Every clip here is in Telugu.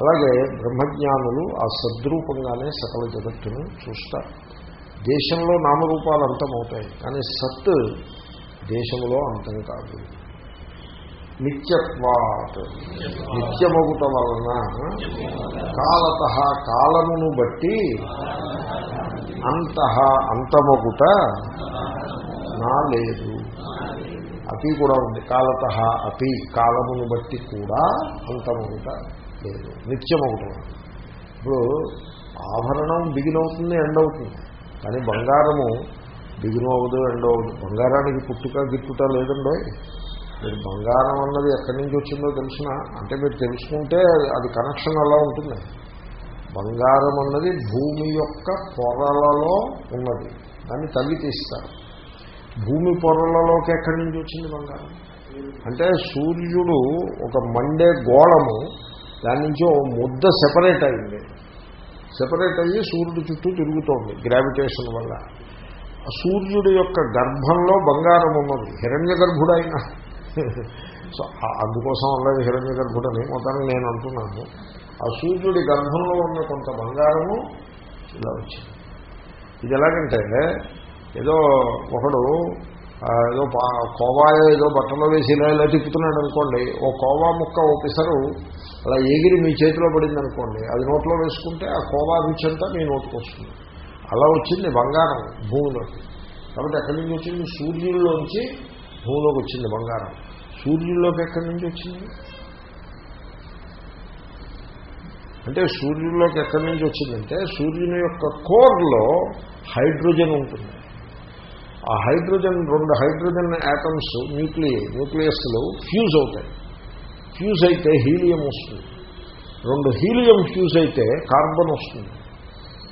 అలాగే బ్రహ్మజ్ఞానులు ఆ సద్రూపంగానే సకల జగత్తును చూస్తారు. దేశంలో నామరూపాలు అంతమవుతాయి కానీ సత్ దేశంలో అంతం కాదు. నిత్యత్వాత్ నిత్యమగుట వలన కాలత కాలమును బట్టి అంత అంతమగుట నా లేదు. అతి కూడా ఉంది. కాలత అతి కాలమును బట్టి కూడా అంతమగుట లేదు నిత్యమగుట ఇప్పుడు ఆభరణం బిగినవుతుంది ఎండవుతుంది కానీ బంగారము బిగును అవ్వదు అవ్వదు. బంగారానికి పుట్టుక గిట్టుట లేదండో? మీరు బంగారం అన్నది ఎక్కడి నుంచి వచ్చిందో తెలిసిన? అంటే మీరు తెలుసుకుంటే అది కనెక్షన్ అలా ఉంటుంది. బంగారం అన్నది భూమి యొక్క పొరలలో ఉన్నది. దాన్ని తల్లి తీస్తారు. భూమి పొరలలోకి ఎక్కడి నుంచి వచ్చింది బంగారం? అంటే సూర్యుడు ఒక మండే గోళము దాని నుంచి ఓ ముద్ద సెపరేట్ అయింది. సెపరేట్ అయ్యి సూర్యుడి చుట్టూ తిరుగుతోంది గ్రావిటేషన్ వల్ల. సూర్యుడి యొక్క గర్భంలో బంగారం ఉన్నది. హిరణ్య గర్భుడైన. సో అందుకోసం అల్లది హిరణ్య గర్భుడని మొత్తాన్ని నేను అంటున్నాను. ఆ సూర్యుడి గర్భంలో ఉన్న కొంత బంగారము ఇలా వచ్చింది. ఇది ఎలాగంటే ఏదో ఒకడు ఏదో కోవా ఏదో బట్టలో వేసి ఇలా ఇలా తిప్పుతున్నాడు అనుకోండి ఓ కోవా ముక్క ఓ పిసరు అలా ఎగిరి మీ చేతిలో పడింది అనుకోండి అది నోట్లో వేసుకుంటే ఆ కోవా రుచి అంతా మీ నోటికి వస్తుంది. అలా వచ్చింది బంగారం భూమిలోకి. కాబట్టి ఎక్కడి నుంచి వచ్చింది? సూర్యుల్లోంచి భూమిలోకి వచ్చింది బంగారం. సూర్యుల్లోకి ఎక్కడి నుంచి వచ్చింది? అంటే సూర్యుల్లోకి ఎక్కడి నుంచి వచ్చిందంటే సూర్యుని యొక్క కోర్లో హైడ్రోజన్ ఉంటుంది. ఆ హైడ్రోజన్ రెండు హైడ్రోజన్ యాటమ్స్ న్యూక్లియై న్యూక్లియస్లు ఫ్యూజ్ అవుతాయి. ఫ్యూజ్ అయితే హీలియం వస్తుంది. రెండు హీలియం ఫ్యూజ్ అయితే కార్బన్ వస్తుంది.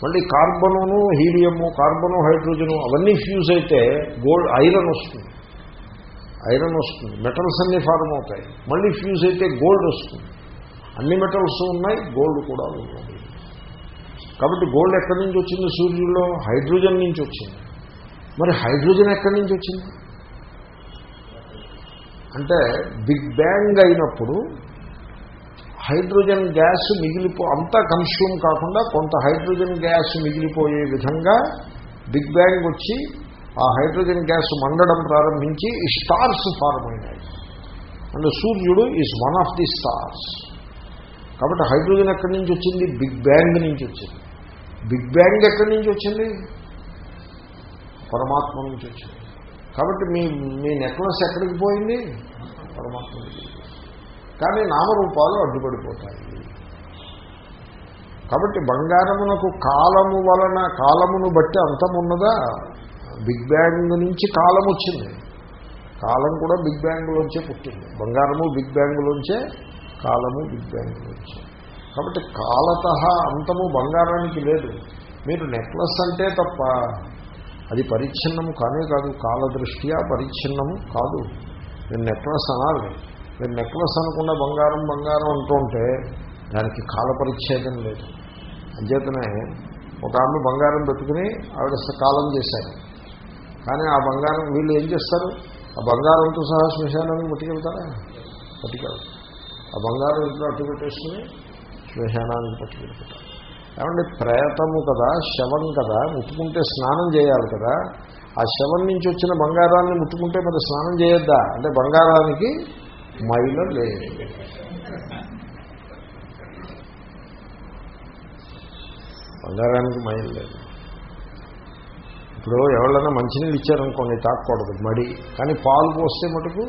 మళ్ళీ కార్బనును హీలియము కార్బను హైడ్రోజను అవన్నీ ఫ్యూజ్ అయితే గోల్డ్ ఐరన్ వస్తుంది. ఐరన్ వస్తుంది. మెటల్స్ అన్నీ ఫార్మ్ అవుతాయి. మళ్ళీ ఫ్యూజ్ అయితే గోల్డ్ వస్తుంది. అన్ని మెటల్స్ ఉన్నాయి గోల్డ్ కూడా ఉన్నాయి కాబట్టి గోల్డ్ ఎక్కడి నుంచి వచ్చింది? సూర్యుల్లో. హైడ్రోజన్ నుంచి వచ్చింది. మరి హైడ్రోజన్ ఎక్కడి నుంచి వచ్చింది? అంటే బిగ్ బ్యాంగ్ అయినప్పుడు హైడ్రోజన్ గ్యాస్ మిగిలిపో అంతా కన్స్యూమ్ కాకుండా కొంత హైడ్రోజన్ గ్యాస్ మిగిలిపోయే విధంగా బిగ్ బ్యాంగ్ వచ్చి ఆ హైడ్రోజన్ గ్యాస్ మండడం ప్రారంభించి ఈ స్టార్స్ ఫార్మ్ అయినాయి. అండ్ సూర్యుడు is one of the stars కాబట్టి హైడ్రోజన్ ఎక్కడి నుంచి వచ్చింది? బిగ్ బ్యాంగ్ నుంచి వచ్చింది. బిగ్ బ్యాంగ్ ఎక్కడి నుంచి వచ్చింది? పరమాత్మ నుంచి వచ్చింది. కాబట్టి మీ మీ నెక్లెస్ ఎక్కడికి పోయింది? పరమాత్మ నుంచి కానీ నామరూపాలు అడ్డుపడిపోతాయి. కాబట్టి బంగారమునకు కాలము వలన కాలమును బట్టి అంతమున్నదా బిగ్ బ్యాంగ్ నుంచి కాలం వచ్చింది. కాలం కూడా బిగ్ బ్యాంగ్లోంచే పుట్టింది. బంగారము బిగ్ బ్యాంగ్లోంచే కాలము బిగ్ బ్యాంగ్లోంచే. కాబట్టి కాలత అంతము బంగారానికి లేదు. మీరు నెక్లెస్ అంటే తప్ప అది పరిచ్ఛిన్నము కానే కాదు కాలదృష్ట్యా పరిచ్ఛిన్నము కాదు. మీరు నెక్లెస్ అనాలి. మీరు నెక్లెస్ అనకుండా బంగారం బంగారం అంటుంటే దానికి కాల పరిచ్ఛేదం లేదు. అంచేతనే ఒక ఆమె బంగారం పెట్టుకుని ఆవిడ కాలం చేశారు. కానీ ఆ బంగారం వీళ్ళు ఏం చేస్తారు? ఆ బంగారంతో సహా శ్మశానాన్ని పట్టుకెళ్తారా? పట్టుకెళ్తారు ఆ బంగారం ఇంట్లో అట్టు పెట్టేసుకుని శ్మశానానికి పట్టుకెళ్ళిపోతారు. ఏమంటే ప్రేతము కదా శవం కదా ముట్టుకుంటే స్నానం చేయాలి కదా. ఆ శవం నుంచి వచ్చిన బంగారాన్ని ముట్టుకుంటే మరి స్నానం చేయొద్దా? అంటే బంగారానికి మైల లేదు. బంగారానికి మైలు లేదు. ఇప్పుడు ఎవరైనా మంచినీళ్ళు ఇచ్చారనుకోండి తాకూడదు మడి. కానీ పాలు పోస్తే మటుకు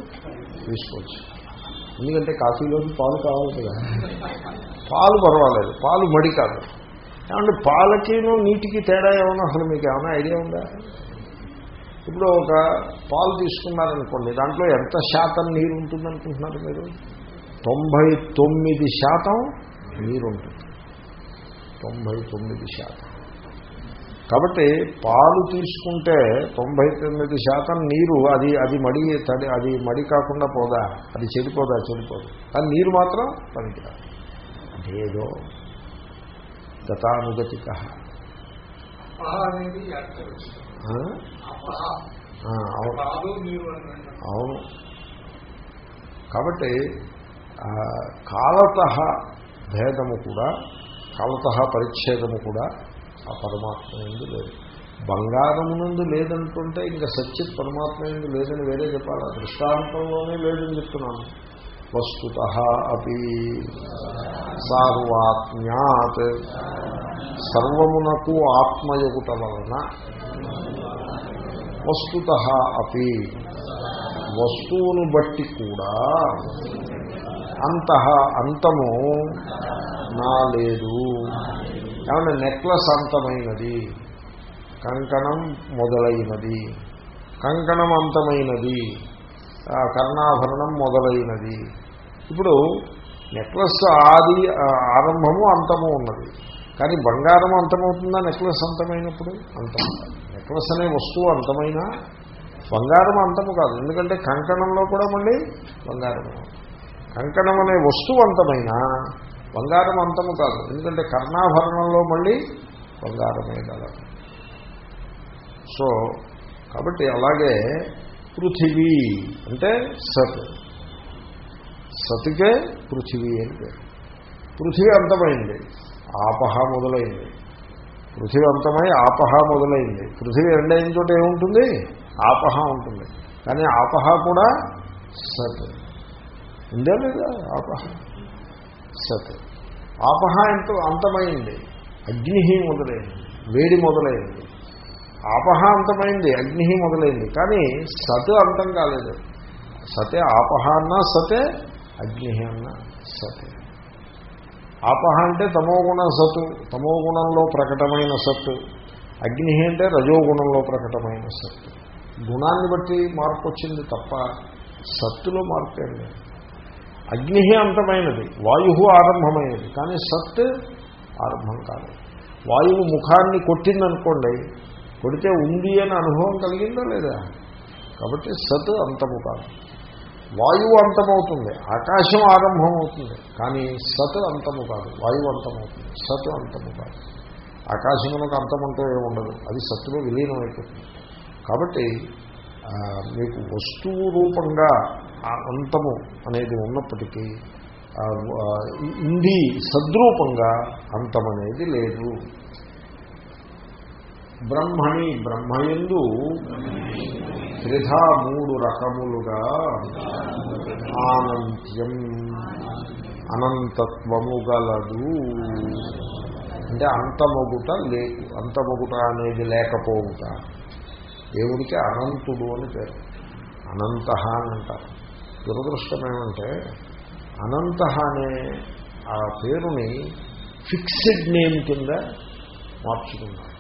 తీసుకోవచ్చు. ఎందుకంటే కాఫీలోకి పాలు కావాలి కదా. పాలు పర్వాలేదు పాలు మడి కాదు. ఏమంటే పాలకిను నీటికి తేడా ఏమన్నా అసలు మీకు ఏమైనా ఐడియా ఉందా? ఇప్పుడు ఒక పాలు తీసుకున్నారనుకోండి దాంట్లో ఎంత శాతం నీరు ఉంటుందనుకుంటున్నారు మీరు? తొంభై తొమ్మిది శాతం నీరు ఉంటుంది తొంభై తొమ్మిది శాతం. కాబట్టి పాలు తీసుకుంటే తొంభై తొమ్మిది శాతం నీరు అది అది మడి తడి అది మడి కాకుండా పోదా? అది చెడిపోదా? చెడిపోదు. కానీ నీరు మాత్రం పనికిరాదు. అదేదో గతానుగతిక అవును. కాబట్టి కాలత భేదము కూడా కాలత పరిచ్ఛేదము కూడా ఆ పరమాత్మ ఎందు లేదు. బంగారమునందు లేదంటుంటే ఇంకా సచ్చిత్ పరమాత్మ ఎందు లేదని వేరే చెప్పాలా? దృష్టాంతంలోనే లేదని చెప్తున్నాను. వస్తుత అపి సార్వాత్మ్యాత్ సర్వమునకు ఆత్మయగుట వలన వస్తుత అపి వస్తువును బట్టి కూడా అంత అంతము నా లేదు ఏమన్నా నెక్లెస్ అంతమైనది కంకణం మొదలైనది కంకణం అంతమైనది కర్ణాభరణం మొదలైనది. ఇప్పుడు నెక్లెస్ ఆది ఆరంభము అంతము ఉన్నది. కానీ బంగారం అంతమవుతుందా నెక్లెస్ అంతమైనప్పుడు? అంతం నెక్లెస్ అనే వస్తువు అంతమైనా బంగారం అంతము కాదు. ఎందుకంటే కంకణంలో కూడా మళ్ళీ బంగారము. కంకణం అనే వస్తువు అంతమైనా బంగారం అంతము కాదు. ఎందుకంటే కర్ణాభరణంలో మళ్ళీ బంగారమే కలదు సో కాబట్టి అలాగే పృథివీ. అంటే సత్. సత్కే పృథివీ అని పేరు. పృథివీ అంతమైంది. ఆపహ మొదలైంది. పృథివీ అంతమై ఆపహ మొదలైంది. పృథివీ ఎండైన చోట ఏముంటుంది? ఆపహ ఉంటుంది. కానీ ఆపహ కూడా సత్. ఉందా లేదా? ఆపహ. సత్. ఆపహ ఎంతో అంతమైంది. అగ్ని మొదలైంది. వేడి మొదలైంది. ఆపహ అంతమైంది అగ్ని మొదలైంది. కానీ సత్ అంతం కాలేదు. సతే ఆపహ అన్నా సతే అగ్ని అన్నా సతే. ఆపహ అంటే తమోగుణ సత్తు తమోగుణంలో ప్రకటమైన సత్తు అగ్ని అంటే రజోగుణంలో ప్రకటమైన సత్తు గుణాన్ని బట్టి మార్పు వచ్చింది తప్ప సత్తులో మార్పు ఏం లేదు. అగ్ని అంతమైనది వాయు ఆరంభమైనది. కానీ సత్ ఆరంభం కాదు వాయువు ముఖాన్ని కొట్టిందనుకోండి కొడితే ఉంది అని అనుభవం కలిగిందా లేదా? కాబట్టి సత్ అంతము కాదు. వాయువు అంతమవుతుంది. ఆకాశం ఆరంభం అవుతుంది కానీ సత్ అంతము కాదు. వాయువు అంతమవుతుంది. సత్ అంతము కాదు. ఆకాశమునకు అంతమంటూ ఏముండదు అది సత్తులో విలీనమైపోతుంది కాబట్టి మీకు వస్తువు రూపంగా ఆ అంతము అనేది ఉన్నప్పటికీ ఆ, ఇంది సద్రూపంగా అంతం అనేది లేదు. బ్రహ్మణి బ్రహ్మయందు త్రిధా మూడు రకములుగా ఆనంత్యం అనంతత్వము గలదు. అంటే అంతమొగుట లే అంతమొగుట అనేది లేకపోవుట. దేవుడికి అనంతుడు అని పేరు. అనంత అని అంటారు. దురదృష్టం ఏమంటే అనంత అనే ఆ పేరుని ఫిక్స్డ్ నేమ్ కింద మార్చుకున్నారు.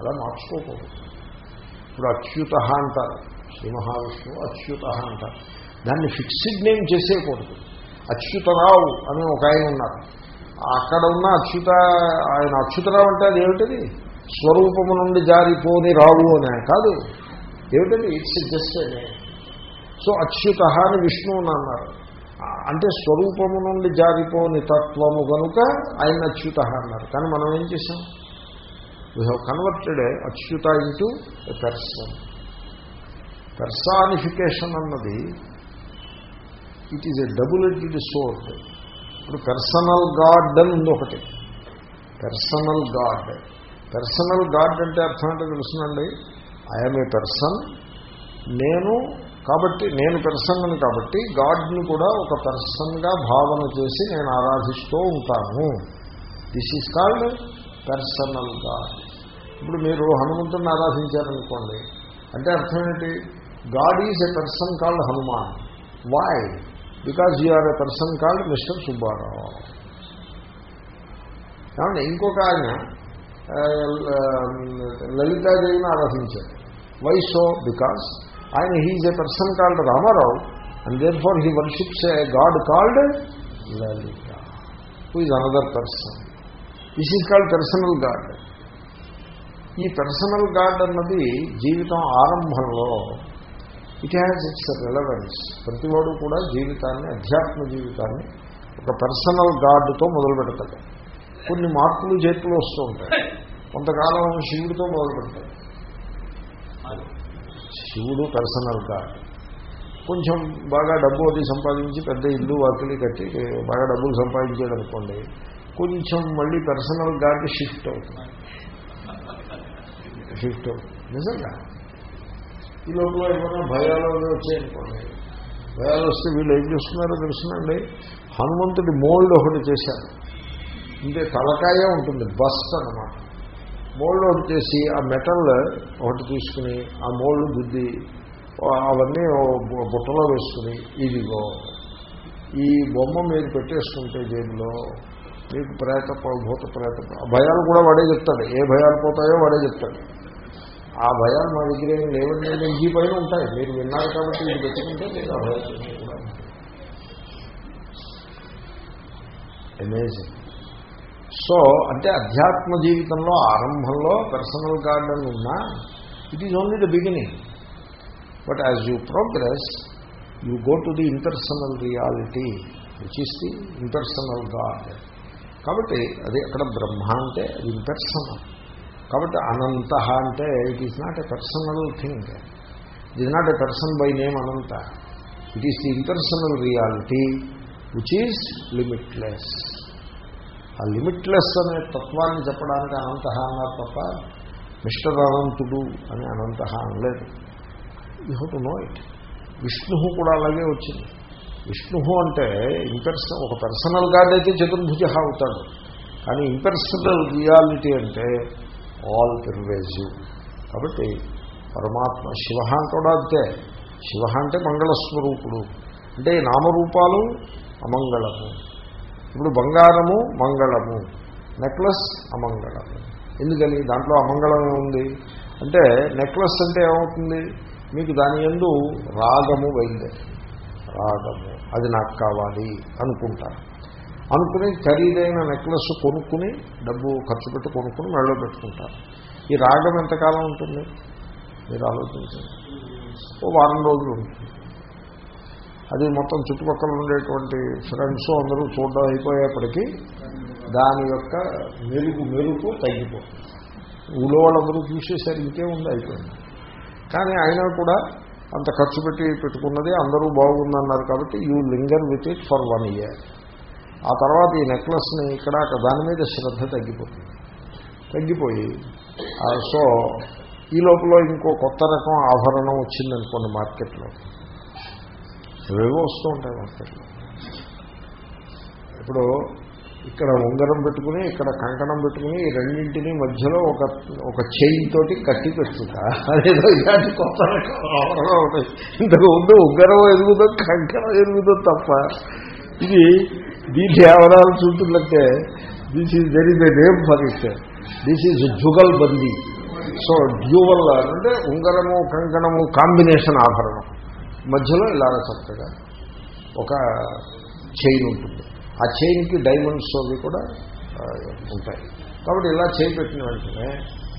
అలా మార్చుకోకూడదు. ఇప్పుడు అచ్యుత అంటారు. శ్రీ మహావిష్ణువు అచ్యుత అంటారు. దాన్ని ఫిక్స్డ్ నేమ్ చేసేయకూడదు. అచ్యుతరావు అని ఒక ఆయన ఉన్నారు. అక్కడ ఉన్న అచ్యుత ఆయన అచ్యుతరావు అంటే అది ఏమిటది? స్వరూపము నుండి జారిపోని రావు అనే కాదు. ఏమిటది? ఇట్స్ జస్ట్ సో అచ్యుత అని విష్ణువు అని అన్నారు. అంటే స్వరూపము నుండి జారిపోని తత్వము కనుక ఆయన అచ్యుత అన్నారు. కానీ మనం ఏం చేసాం we have converted Achyuta into a person personification అన్నది it is a double edged sword ఇప్పుడు పర్సనల్ గాడ్ అని ఉంది ఒకటి. పర్సనల్ గాడ్ పర్సనల్ గాడ్ అంటే అర్థం ఏంటో తెలుసునండి? ఐఎమ్ ఏ పర్సన్ నేను కాబట్టి నేను పెర్సన్ అని కాబట్టి గాడ్ని కూడా ఒక పర్సన్గా భావన చేసి నేను ఆరాధిస్తూ ఉంటాను. This is called personal god ఇప్పుడు మీరు హనుమంతుని ఆరాధించారనుకోండి అంటే అర్థం ఏంటి? God is a person called Hanuman why because you are a person called mister Subbarao కాబట్టి ఇంకొక ఆయన లలితాదేవిని ఆరాధించారు. వై సో బికాస్ ఆయన he's a person called Ramarao and therefore he worships a god called Lalita who is another person this is called personal god ఈ పర్సనల్ గాడ్ అన్నది జీవితం ఆరంభంలో ఇట్ హ్యాజ్ ఇట్స్ రిలవెన్స్ ప్రతివాడు కూడా జీవితాన్ని అధ్యాత్మ జీవితాన్ని ఒక పర్సనల్ గాడ్తో మొదలు పెడతాడు. కొన్ని మార్పులు చేతులు వస్తూ ఉంటాయి. కొంతకాలం శివుడితో మొదలు పెడతాడు. శివుడు పర్సనల్ గాడ్ కొంచెం బాగా డబ్బు అది సంపాదించి పెద్ద ఇల్లు వాకిలి కట్టి బాగా డబ్బులు సంపాదించాడు అనుకోండి కొంచెం మళ్ళీ పర్సనల్ గార్డ్ షిఫ్ట్ అవుతుంది. షిఫ్ట్ అవుతుంది. నిజంగా? ఈ లోపల ఏమైనా భయాలు వచ్చాయనుకోండి. భయాలు వస్తే వీళ్ళు ఏం చేస్తున్నారో తెలుసునండి? హనుమంతుడి మోల్డ్ ఒకటి చేశారు. అంటే తలకాయ ఉంటుంది బస్ట్ అనమాట మోల్డ్ ఒకటి చేసి ఆ మెటల్ ఒకటి తీసుకుని ఆ మోల్డ్ బుద్ధి అవన్నీ ఓ బు- బుట్టలో వేసుకుని ఇదిగో ఈ బొమ్మ మీరు పెట్టేసుకుంటే జైల్లో మీకు ప్రేత భూత ప్రేత ఆ భయాలు కూడా వాడే చెప్తాడు. ఏ భయాలు పోతాయో వాడే చెప్తాడు. ఆ భయాలు మా దగ్గర ఏం లేవండి ఈ పైన ఉంటాయి. మీరు విన్నారు కాబట్టి ఇది పెట్టుకుంటే మీరు ఆ భయాలు అమేజింగ్ సో అంటే అధ్యాత్మ జీవితంలో ఆరంభంలో పర్సనల్ గార్డెన్ ఉన్నా it is only the beginning but as you progress you go to the impersonal reality which is the impersonal god కాబట్టి అది అక్కడ బ్రహ్మ అంటే అది ఇంపెర్సనల్ కాబట్టి అనంత అంటే it is not a personal thing it is not a person by name Ananta. It is the impersonal reality which is limitless ఆ లిమిట్లెస్ అనే తత్వాన్ని చెప్పడానికి అనంత అన్నారు తప్ప మిస్టర్ అనంతుడు అని అనంత అనలేదు. You have to know it Vishnu కూడా అలాగే వచ్చింది. విష్ణు అంటే ఇంపర్సన్ ఒక పర్సనల్ గాడ్ అయితే చతుర్భుజ అవుతాడు. కానీ ఇంపర్సనల్ రియాలిటీ అంటే ఆల్ పెర్వేజివ్ కాబట్టి పరమాత్మ శివ కూడా అంతే. శివ అంటే మంగళస్వరూపుడు. అంటే నామరూపాలు అమంగళము. ఇప్పుడు బంగారము మంగళము. నెక్లెస్ అమంగళము. ఎందుకని? దాంట్లో అమంగళమే ఉంది అంటే నెక్లెస్ అంటే ఏమవుతుంది? మీకు దాని ఎందు రాగము బయలుదేరి రాగము. అది నాకు కావాలి అనుకుంటారు. అనుకుని ఖరీదైన నెక్లెస్ కొనుక్కుని డబ్బు ఖర్చు పెట్టి కొనుక్కుని మెడలో పెట్టుకుంటారు. ఈ రాగం ఎంతకాలం ఉంటుంది? మీరు ఆలోచించండి. ఓ వారం రోజులు ఉంటుంది. అది మొత్తం చుట్టుపక్కల ఉండేటువంటి ఫ్రెండ్స్ అందరూ చూడడం అయిపోయేప్పటికీ దాని యొక్క మెరుగు మెరుపు తగ్గిపోతుంది. ఊళ్ళో వాళ్ళందరూ చూసేసరికి ఉంది అయిపోయింది. కానీ అయినా కూడా అంత ఖర్చు పెట్టి పెట్టుకున్నది అందరూ బాగుందన్నారు కాబట్టి you linger with it for one year ఆ తర్వాత ఈ నెక్లెస్ని ఇక్కడ అక్కడ దాని మీద శ్రద్ధ తగ్గిపోతుంది. తగ్గిపోయి ఆ, సో ఈ లోపల ఇంకో కొత్త రకం ఆభరణం వచ్చిందనుకోండి మార్కెట్లో. ఏవేవో వస్తూ ఉంటాయి మార్కెట్లో. ఇప్పుడు ఇక్కడ ఉంగరం పెట్టుకుని ఇక్కడ కంకణం పెట్టుకుని రెండింటినీ రెండింటిని మధ్యలో ఒక ఒక చైన్ తోటి కట్టి పెట్టుకుంటా అదేదో ఇలాంటి కొత్త ఉంటాయి ఇంతకు ముందు ఉంగరం ఎదుగుదో కంకణం ఎదుగుదో తప్ప. ఇది దీని ఆవరాలు చూస్తున్నట్టే this is very the name for it this is jugalbandi so dual అంటే ఉంగరము కంకణము కాంబినేషన్ ఆభరణం. మధ్యలో ఇలాగ చక్కగా ఒక చైన్ ఉంటుంది. ఆ చైన్కి డైమండ్స్ అవి కూడా ఉంటాయి. కాబట్టి ఇలా చేయి పెట్టిన వెంటనే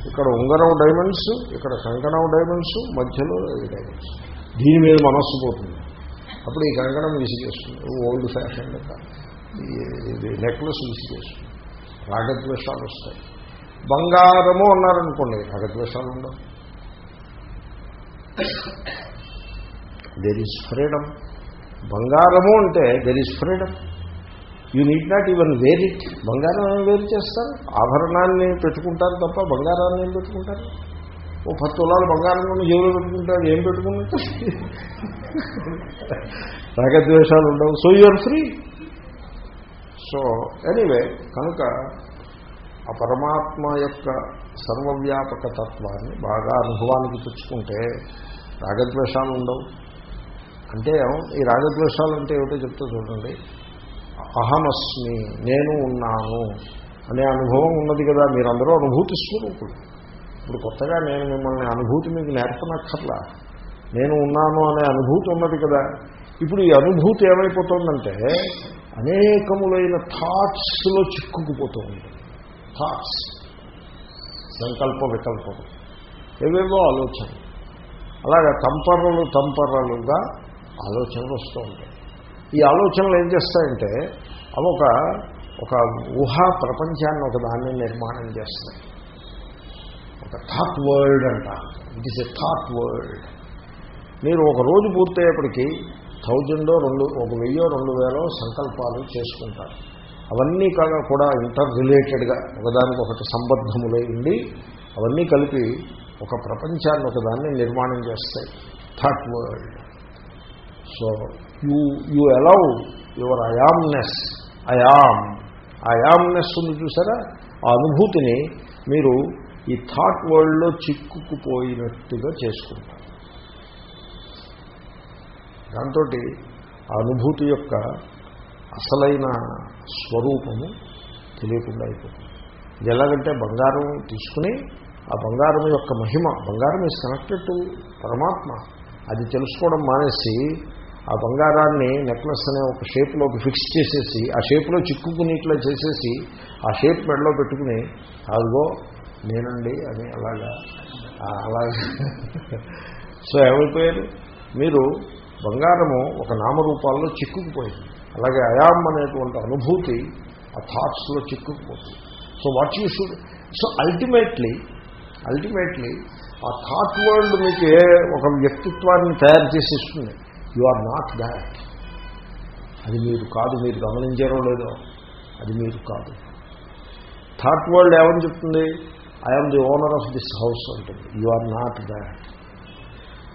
ఇక్కడ ఉంగరం డైమండ్స్ ఇక్కడ కంకణం డైమండ్స్ మధ్యలో ఈ డైమండ్స్. దీని మీద మనస్సు పోతుంది. అప్పుడు ఈ కంకణం విసిగేస్తుంది ఓల్డ్ ఫ్యాషన్ ఇది నెక్లెస్ విసిగేస్తుంది రాగద్వేషాలు వస్తాయి. బంగారము అన్నారనుకోండి రాగద్వేషాలు ఉండవు. దెర్ ఈజ్ ఫ్రీడమ్ బంగారము అంటే there is freedom you need not even wear it. బంగారం వేరు చేస్తారు? ఆభరణాన్ని పెట్టుకుంటారు తప్ప బంగారాన్ని ఏం పెట్టుకుంటారు? ఓ పది తులాలు బంగారం కొన్ని జేబులో పెట్టుకుంటారు ఏం పెట్టుకున్నట్టు రాగద్వేషాలు ఉండవు. So you're free so anyway కనుక ఆ పరమాత్మ యొక్క సర్వవ్యాపక తత్వాన్ని బాగా అనుభవానికి తెచ్చుకుంటే రాగద్వేషాలు ఉండవు. అంటే ఈ రాగద్వేషాలు అంటే ఏమిటో చెప్తూ చూడండి. అహమస్మి నేను ఉన్నాను అనే అనుభవం ఉన్నది కదా. మీరందరూ అనుభూతి స్వరూపుడు ఇప్పుడు కొత్తగా నేను మిమ్మల్ని అనుభూతి మీకు నేర్పనక్కర్లా. నేను ఉన్నాను అనే అనుభూతి ఉన్నది కదా. ఇప్పుడు ఈ అనుభూతి ఏమైపోతుందంటే అనేకములైన థాట్స్లో చిక్కుకుపోతూ ఉంటుంది థాట్స్. సంకల్ప వికల్పం. ఏవేవో ఆలోచన అలాగే తంపర్రలు తంపర్రలుగా ఆలోచనలు వస్తూ ఉంటాయి. ఈ ఆలోచనలు ఏం చేస్తాయంటే అవి ఒక ఒక ఊహా ప్రపంచాన్ని ఒక దాన్ని నిర్మాణం చేస్తాయి. ఒక థాట్ వరల్డ్ అంట. It is a thought world మీరు ఒక రోజు పూర్తయ్యేప్పటికీ థౌజండో రెండు ఒక వెయ్యో రెండు వేలో సంకల్పాలు చేసుకుంటారు. అవన్నీ కూడా ఇంటర్ రిలేటెడ్గా ఒకదానికి ఒకటి సంబద్ధములై ఉండి అవన్నీ కలిపి ఒక ప్రపంచాన్ని ఒకదాన్ని నిర్మాణం చేస్తాయి. Thought world so you you allow your I amness. I am. I amness ఉంది చూసారా? ఆ అనుభూతిని మీరు ఈ థాట్ వరల్డ్లో చిక్కుకుపోయినట్టుగా చేసుకుంటారు. దాంతో ఆ అనుభూతి యొక్క అసలైన స్వరూపము తెలియకుండా అయిపోతుంది. ఇది ఎలాగంటే బంగారం తీసుకుని ఆ బంగారం యొక్క మహిమ బంగారం ఈజ్ కనెక్టెడ్ టు పరమాత్మ. అది తెలుసుకోవడం మానేసి ఆ బంగారాన్ని నెక్లెస్ అనే ఒక షేప్లోకి ఫిక్స్ చేసేసి ఆ షేప్లో చిక్కుకునేట్లా చేసేసి ఆ షేప్ మెడలో పెట్టుకుని అదిగో నేనండి అని అలాగా అలాగే. సో ఏమైపోయారు? మీరు బంగారము ఒక నామరూపాల్లో చిక్కుకుపోయింది. అలాగే అయాం అనేటువంటి అనుభూతి ఆ థాట్స్లో చిక్కుకుపోతుంది. So what you should so ultimately ultimately ఆ థాట్ వరల్డ్ మీకు ఏ ఒక వ్యక్తిత్వాన్ని తయారు చేసి ఇస్తుంది? You are not that. అది మీరు కాదు మీరు గమనించారో లేదో. అది మీరు కాదు. థర్డ్ వరల్డ్ ఏమని చెప్తుంది? I'm the owner of this house అంటుంది. You are not that.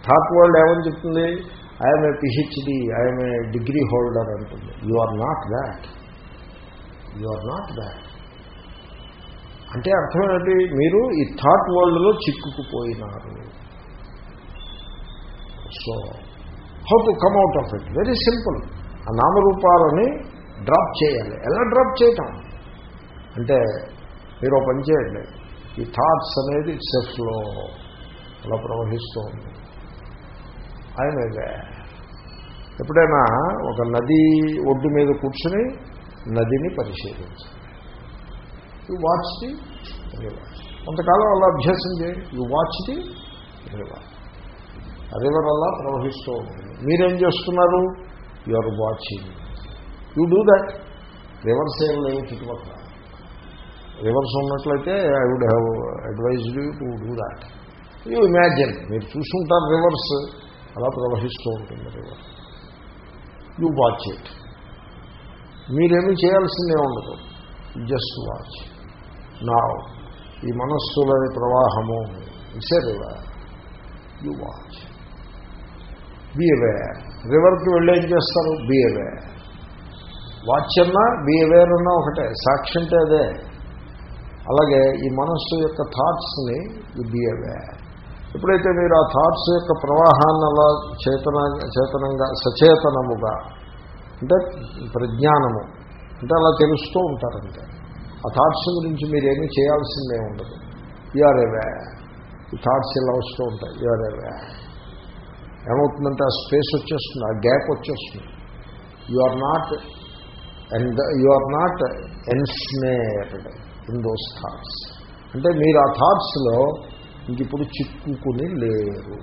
Thought world ఏమని చెప్తుంది? I'm a PhD I'm a degree holder అంటుంది. You are not that. You are not that. అంటే అర్థం ఏంటి? మీరు ఈ థాట్ వరల్డ్లో చిక్కుకుపోయినారు. So how to come out of it. Very simple. ఆ నామరూపాలని డ్రాప్ చేయాలి. ఎలా డ్రాప్ చేయటం? అంటే మీరు పని చేయండి. ఈ థాట్స్ అనేది సెఫ్లో అలా ప్రవహిస్తూ ఉంది. ఆయన ఎప్పుడైనా ఒక నది ఒడ్డు మీద కూర్చుని నదిని పరిశీలించాలి యు వాచ్ ది రివర్ కొంతకాలం అలా అభ్యాసం చేయండి. You watch the river river అలా ప్రవహిస్తూ ఉంటుంది. మీరేం చేస్తున్నారు? You are watching you do that rivers ఏం లేవు చుట్టుపక్కల. రివర్స్ ఉన్నట్లయితే I would have advised you to do that you imagine మీరు చూసుంటారు రివర్స్ అలా ప్రవహిస్తూ ఉంటుంది రివర్ యూ వాచ్ ఇట్ మీరేమీ చేయాల్సిందే ఉండదు. జస్ట్ వాచ్ నా ఈ మనస్సులని ప్రవాహము is a river you watch be రివర్కి వెళ్ళి ఏం చేస్తారు? బీ వాచ్యన్నా వాచ్ అన్నా అన్నా ఒకటే. సాక్షి అంటే అదే. అలాగే ఈ మనస్సు యొక్క థాట్స్ని బీ ఎప్పుడైతే మీరు ఆ థాట్స్ యొక్క ప్రవాహాన్ని అలా చేతన చేతనంగా సచేతనముగా అంటే ప్రజ్ఞానము అంటే అలా తెలుస్తూ ఉంటారంటే ఆ థాట్స్ గురించి మీరేమీ చేయాల్సిందే ఉండదు. యూఆర్ ఈ థాట్స్ ఇలా వస్తూ ఉంటాయి. యూఆర్ ఏమవుతుందంటే ఆ స్పేస్ వచ్చేస్తుంది ఆ గ్యాప్ వచ్చేస్తుంది. You are not and you are not ensnared in those thoughts అంటే మీరు ఆ థాట్స్లో ఇంక ఇప్పుడు చిక్కుకుని లేరు.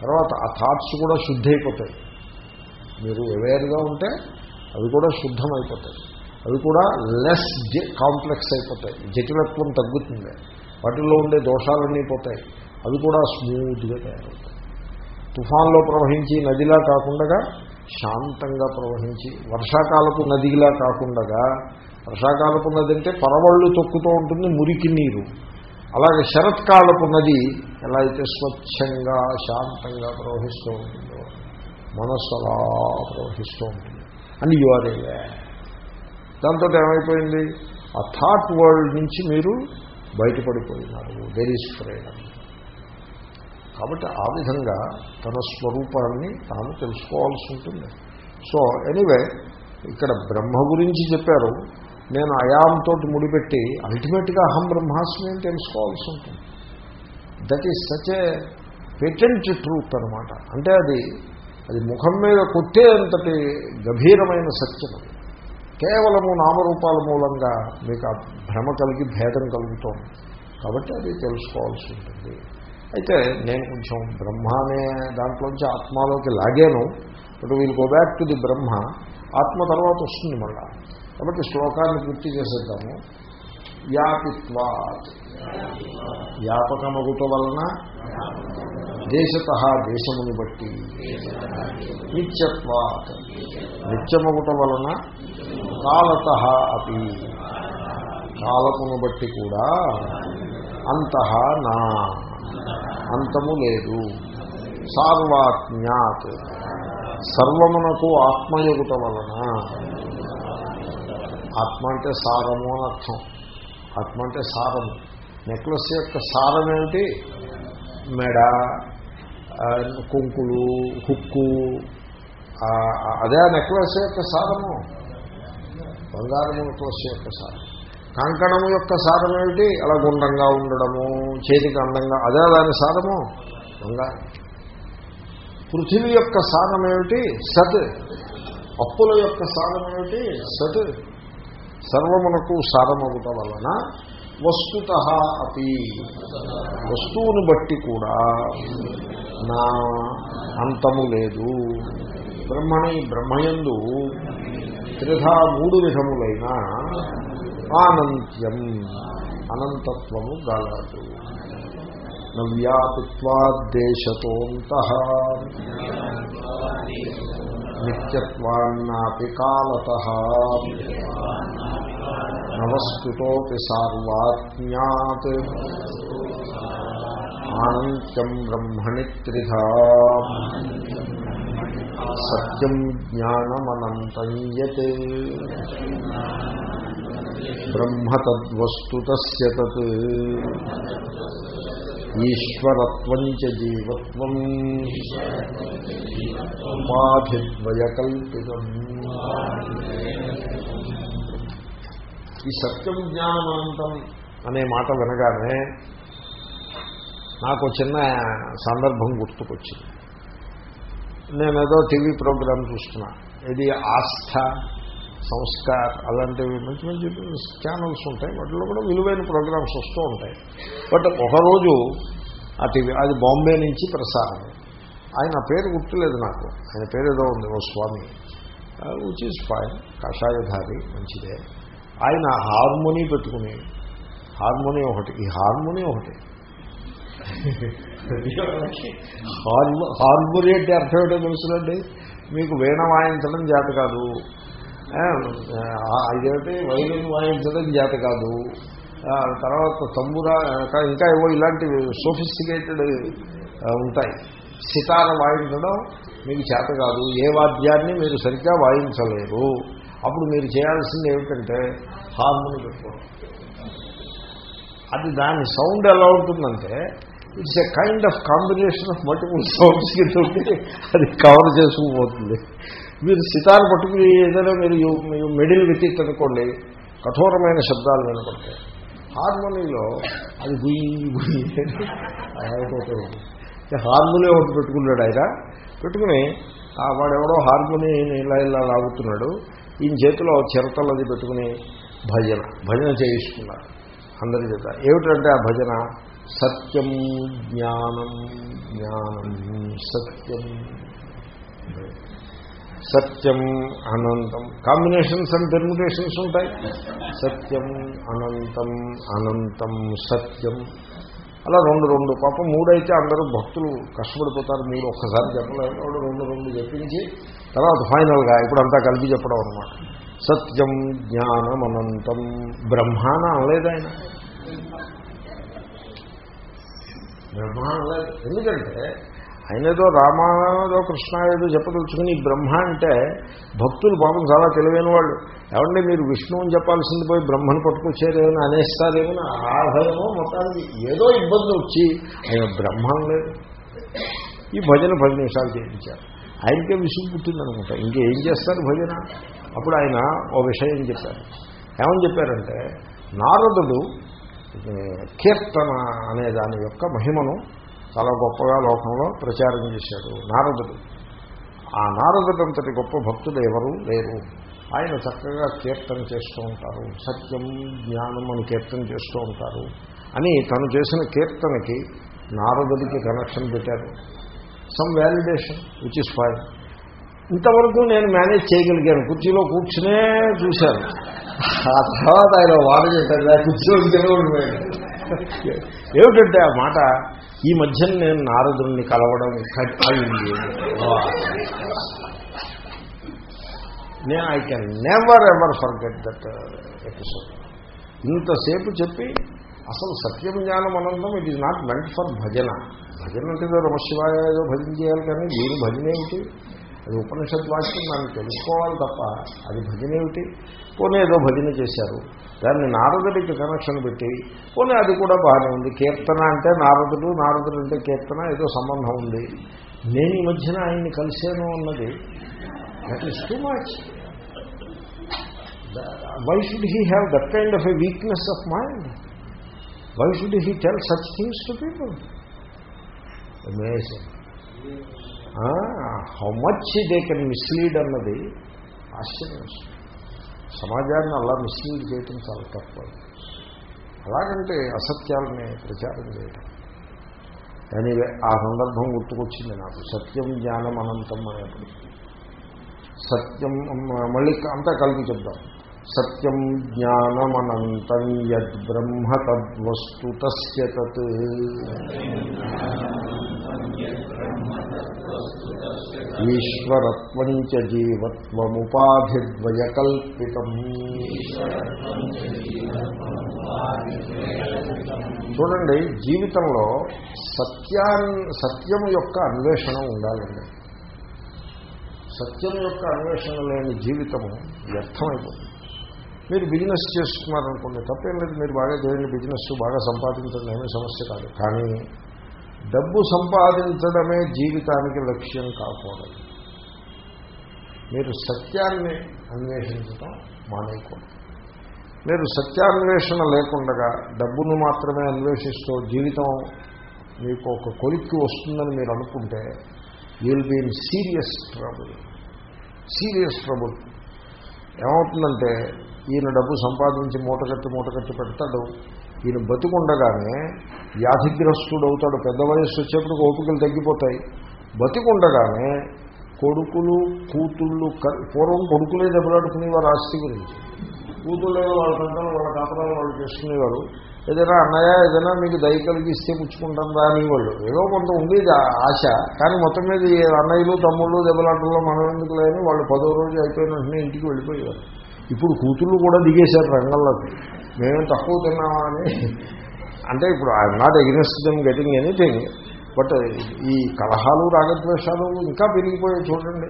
తర్వాత ఆ థాట్స్ కూడా శుద్ధి అయిపోతాయి మీరు అవేర్గా ఉంటే అవి కూడా శుద్ధమైపోతాయి. అవి కూడా లెస్ కాంప్లెక్స్ అయిపోతాయి. జటిలత్వం తగ్గుతుంది. వాటిల్లో ఉండే దోషాలన్నీ పోతాయి. అవి కూడా స్మూత్గా తయారవుతాయి. తుఫాన్లో ప్రవహించి నదిలా కాకుండా శాంతంగా ప్రవహించి వర్షాకాలపు నదిలా కాకుండా వర్షాకాలపు నది అంటే పరవళ్ళు తొక్కుతూ ఉంటుంది మురికి నీరు. అలాగే శరత్కాలపు నది ఎలా అయితే స్వచ్ఛంగా శాంతంగా ప్రవహిస్తూ ఉంటుందో మనస్సు అలా ప్రవహిస్తూ ఉంటుంది. అండ్ యు ఆర్ దాంతో ఏమైపోయింది? ఆ థాట్ వరల్డ్ నుంచి మీరు బయటపడిపోయినారు. దెర్ ఈజ్ ఫ్రీడమ్ కాబట్టి ఆ విధంగా తన స్వరూపాన్ని తాను తెలుసుకోవాల్సి ఉంటుంది. సో ఎనీవే ఇక్కడ బ్రహ్మ గురించి చెప్పారు. నేను అయాంతో ముడిపెట్టి అల్టిమేట్గా అహం బ్రహ్మాస్మి అని తెలుసుకోవాల్సి ఉంటుంది. That is such a patent truth అనమాట అంటే అది అది ముఖం మీద కొట్టేంతటి గభీరమైన సత్యం అది. కేవలము నామరూపాల మూలంగా మీకు ఆ భ్రమ కలిగి భేదం కలుగుతోంది. కాబట్టి అది తెలుసుకోవాల్సి ఉంటుంది. అయితే నేను కొంచెం బ్రహ్మ అనే దాంట్లోంచి ఆత్మలోకి లాగాను. But we'll go back to the Brahma. ఆత్మ తర్వాత వస్తుంది మళ్ళా. కాబట్టి శ్లోకాన్ని పూర్తి చేసేద్దాము. వ్యాపిత్వా వ్యాపకమగుట వలన దేశత దేశమును బట్టి. నిత్యత్వాత్. నిత్యమగుట వలన కాలత అపి. కాలమును బట్టి కూడా అంత నా. అంతము లేదు. సార్వాజ్ఞాత్. సర్వమునకు ఆత్మయుగుట వలన ఆత్మ అంటే సారము అని అర్థం. ఆత్మ అంటే సారము. నెక్లెస్ యొక్క సారం ఏమిటి? మెడ కుంకులు హుక్కు. అదే ఆ నెక్లెస్ యొక్క సారము. బంగారము నెక్లెస్ యొక్క సారం. కంకణము యొక్క సారం ఏమిటి? అలా గుండంగా ఉండడము. చేతికి అందంగా అదే దాని సారము? బంగారం పృథివీ యొక్క సారం ఏమిటి సత్. అప్పుల యొక్క సారం ఏమిటి సత్. సర్వమునకు సారమగుట వలన వస్తుత అపి. వస్తువును బట్టి కూడా నా అంతము లేదు. బ్రహ్మణి బ్రహ్మయందు త్రిధా మూడు విధములైన ఆనంత్యం. అనంతత్వము గలదు. నవ్యాపిత్వాద్దేశతోంత. నిత్యత్వాన్నాపి కాలత. నవస్తుతోపి సార్వాజ్ఞాత్ ఆనంత్యం బ్రహ్మణి త్రిధా. సత్యం జ్ఞానమనంతం యత్. బ్రహ్మ తద్వస్తు తత్. ఈశ్వరత్వం చ జీవత్వం. ఉపాధిద్వయకల్పితం. ఈ సత్యం జ్ఞానమంతం అనే మాట వినగానే నాకు చిన్న సందర్భం గుర్తుకొచ్చింది. నేనేదో టీవీ ప్రోగ్రాం చూస్తున్నా. ఇది ఆస్థ సంస్కార్ అలాంటివి మంచి మంచి ఛానల్స్ ఉంటాయి. వాటిలో కూడా విలువైన ప్రోగ్రామ్స్ వస్తూ ఉంటాయి. బట్ ఒకరోజు ఆ టీవీ అది బాంబే నుంచి ప్రసారం. ఆయన పేరు గుర్తులేదు నాకు. ఆయన పేరు ఏదో ఉంది ఓ స్వామి. విచ్ ఈజ్ ఫైన్ కషాయధారి మంచిదే. ఆయన హార్మోనీ పెట్టుకుని హార్మోనీ ఒకటి ఈ హార్మోనీ ఒకటి. హార్మోనీ అంటే అర్థం ఏంటో తెలుసునండి. మీకు వీణ వాయించడం చేత కాదు. ఇదేమిటి? వైలిన్ వాయించడం జాత కాదు. తర్వాత తమ్మురా ఇంకా ఇంకా ఏవో ఇలాంటి సోఫిస్టికేటెడ్ ఉంటాయి. సితార వాయించడం మీకు చేత కాదు. ఏ వాద్యాన్ని మీరు సరిగ్గా వాయించలేరు. అప్పుడు మీరు చేయాల్సింది ఏమిటంటే హార్మోని పెట్టుకోవడం. అది దాని సౌండ్ ఎలా ఉంటుందంటే it's a kind of combination of multiple sounds కింద అది కవర్ చేసుకుపోతుంది. మీరు సితార్ పట్టుకుని ఏదైనా మీరు మీరు మిడిల్ వితిట్ అనుకోండి కఠోరమైన శబ్దాలు వినపడతాయి. హార్మోనీలో అది గుయ్యి గుయ్యి హార్మోనీ ఒకటి పెట్టుకున్నాడు ఆయన. పెట్టుకుని ఆ వాడెవడో హార్మోనీ ఇలా ఇలా లాగుతున్నాడు. ఈయన చేతిలో చిరతలు అది పెట్టుకుని భజన భజన చేయిస్తున్నారు అందరి చేత. ఏమిటంటే ఆ భజన? సత్యం జ్ఞానం జ్ఞానం సత్యం. సత్యం అనంతం. కాంబినేషన్స్ అండ్ పెర్మిటేషన్స్ ఉంటాయి. సత్యం అనంతం అనంతం సత్యం. అలా రెండు రెండు. పాపం మూడైతే అందరూ భక్తులు కష్టపడిపోతారు. మీరు ఒక్కసారి చెప్పలేదు వాడు రెండు రెండు చెప్పించి తర్వాత ఫైనల్గా ఇప్పుడు అంతా కలిపి చెప్పడం అనమాట సత్యం జ్ఞానం అనంతం. బ్రహ్మాన అనలేదు ఆయన? బ్రహ్మాన ఎందుకంటే ఆయన ఏదో రామాదో కృష్ణ ఏదో చెప్పదలుచుకుని ఈ బ్రహ్మ అంటే భక్తులు పాపం చాలా తెలివైన వాళ్ళు. ఏమంటే మీరు విష్ణువుని చెప్పాల్సింది పోయి బ్రహ్మను పట్టుకొచ్చారేమని అనేస్తారేమని ఆ భయమో మొత్తానికి ఏదో ఇబ్బంది వచ్చి ఆయన బ్రహ్మం లేదు. ఈ భజన పది నిమిషాలు చేయించారు. ఆయనకే విసుగు పుట్టిందనమాట ఇంకేం చేస్తారు భజన? అప్పుడు ఆయన ఓ విషయం చెప్పారు. ఏమని చెప్పారంటే నారదుడు కీర్తన అనే దాని యొక్క మహిమను చాలా గొప్పగా లోకంలో ప్రచారం చేశాడు నారదుడు. ఆ నారదుడంతటి గొప్ప భక్తుడు ఎవరు? లేరు. ఆయన చక్కగా కీర్తన చేస్తూ ఉంటారు. సత్యం జ్ఞానం అని కీర్తన చేస్తూ ఉంటారు. అని తను చేసిన కీర్తనకి నారదుడికి కనెక్షన్ పెట్టారు. Some validation which is fine ఇంతవరకు నేను మేనేజ్ చేయగలిగాను. కుర్చీలో కూర్చునే చూశాను. ఆ తర్వాత ఆయన వాడు చెప్పారు కుర్చీలో తెలియడిపోయాడు ఏమిటంటే ఆ మాట ఈ మధ్య నేను నారదుడిని కలవడం కట్ అయింది నేను I can never ever forget that episode ఇంతసేపు చెప్పి అసలు సత్యం జ్ఞానం అనంతం it is not meant for bhajan. భజన అంటే రమశివాయ ఏదో భజన చేయాలి కానీ దీని భజన ఏమిటి అది ఉపనిషత్ వాక్యం దాన్ని తెలుసుకోవాలి తప్ప అది భజన ఏమిటి పోనీ ఏదో భజన చేశారు. దాన్ని నారదుడికి కనెక్షన్ పెట్టి పోనీ అది కూడా బాగానే ఉంది. కీర్తన అంటే నారదుడు నారదుడు అంటే కీర్తన ఏదో సంబంధం ఉంది. నేను ఈ మధ్యన ఆయన్ని కలిసాను అన్నది that is too much why should he have that kind of a weakness of mind why should he tell such things to people amazing how much they can mislead అన్నది ఆశ్చర్యం. సమాజాన్ని అలా మిస్లీడ్ చేయటం చాలా తక్కువ అలాగంటే అసత్యాలని ప్రచారం చేయటం. ఎనీవే ఆ సందర్భం గుర్తుకొచ్చింది నాకు. సత్యం జ్ఞానం అనంతం అనేప్పుడు సత్యం మళ్ళీ అంతా కలిపి చెప్దాం. సత్యం జ్ఞానమనంతం యద్బ్రహ్మ తద్వస్తు తస్య తత్. ఈశ్వరత్వం చ జీవత్వముపాధిద్వయకల్పితం. చూడండి జీవితంలో సత్యాన్ సత్యం యొక్క అన్వేషణ ఉండాలండి. సత్యం యొక్క అన్వేషణ లేని జీవితము వ్యర్థమైపోతుంది. మీరు బిజినెస్ చేస్తున్నారనుకోండి తప్పేం లేదు మీరు బాగా చేయండి బిజినెస్ బాగా సంపాదించడం ఏమీ సమస్య కాదు. కానీ డబ్బు సంపాదించడమే జీవితానికి లక్ష్యం కాకూడదు. మీరు సత్యాన్ని అన్వేషించడం మానేయకూడదు. మీరు సత్యాన్వేషణ లేకుండా డబ్బును మాత్రమే అన్వేషిస్తూ జీవితం మీకు ఒక కొలిక్కి వస్తుందని మీరు అనుకుంటే will be in serious trouble serious trouble ఏమవుతుందంటే ఈయన డబ్బు సంపాదించి మూటగట్టి మూటకట్టి పెడతాడు ఈయన బతికుండగానే వ్యాధిగ్రస్తుడు అవుతాడు పెద్ద వయస్సు వచ్చేప్పుడు ఓపికలు తగ్గిపోతాయి. బతికుండగానే కొడుకులు కూతుళ్ళు పూర్వం కొడుకులే దెబ్బలాడుకునేవారు ఆస్తి గురించి. కూతుళ్ళే వాళ్ళ పెద్దలు వాళ్ళ కాపరాలు వాళ్ళు చేసుకునేవారు ఏదైనా అన్నయ్య ఏదైనా మీకు దయ కలిగిస్తే పుచ్చుకుంటాం రాని వాళ్ళు ఏదో కొంత ఉండేది ఆశ. కానీ మొత్తం మీద అన్నయ్యలు తమ్ముళ్ళు దెబ్బలాటల్లో మనం ఎందుకు లేని వాళ్ళు పదో రోజు అయిపోయిన వెంటనే ఇంటికి వెళ్ళిపోయేవారు. ఇప్పుడు కూతుళ్ళు కూడా దిగేశారు రంగంలోకి. మేమేం తక్కువ తిన్నామా అని. అంటే ఇప్పుడు I'm not against them getting anything but ఈ కలహాలు రాగద్వేషాలు ఇంకా పెరిగిపోయాయి చూడండి.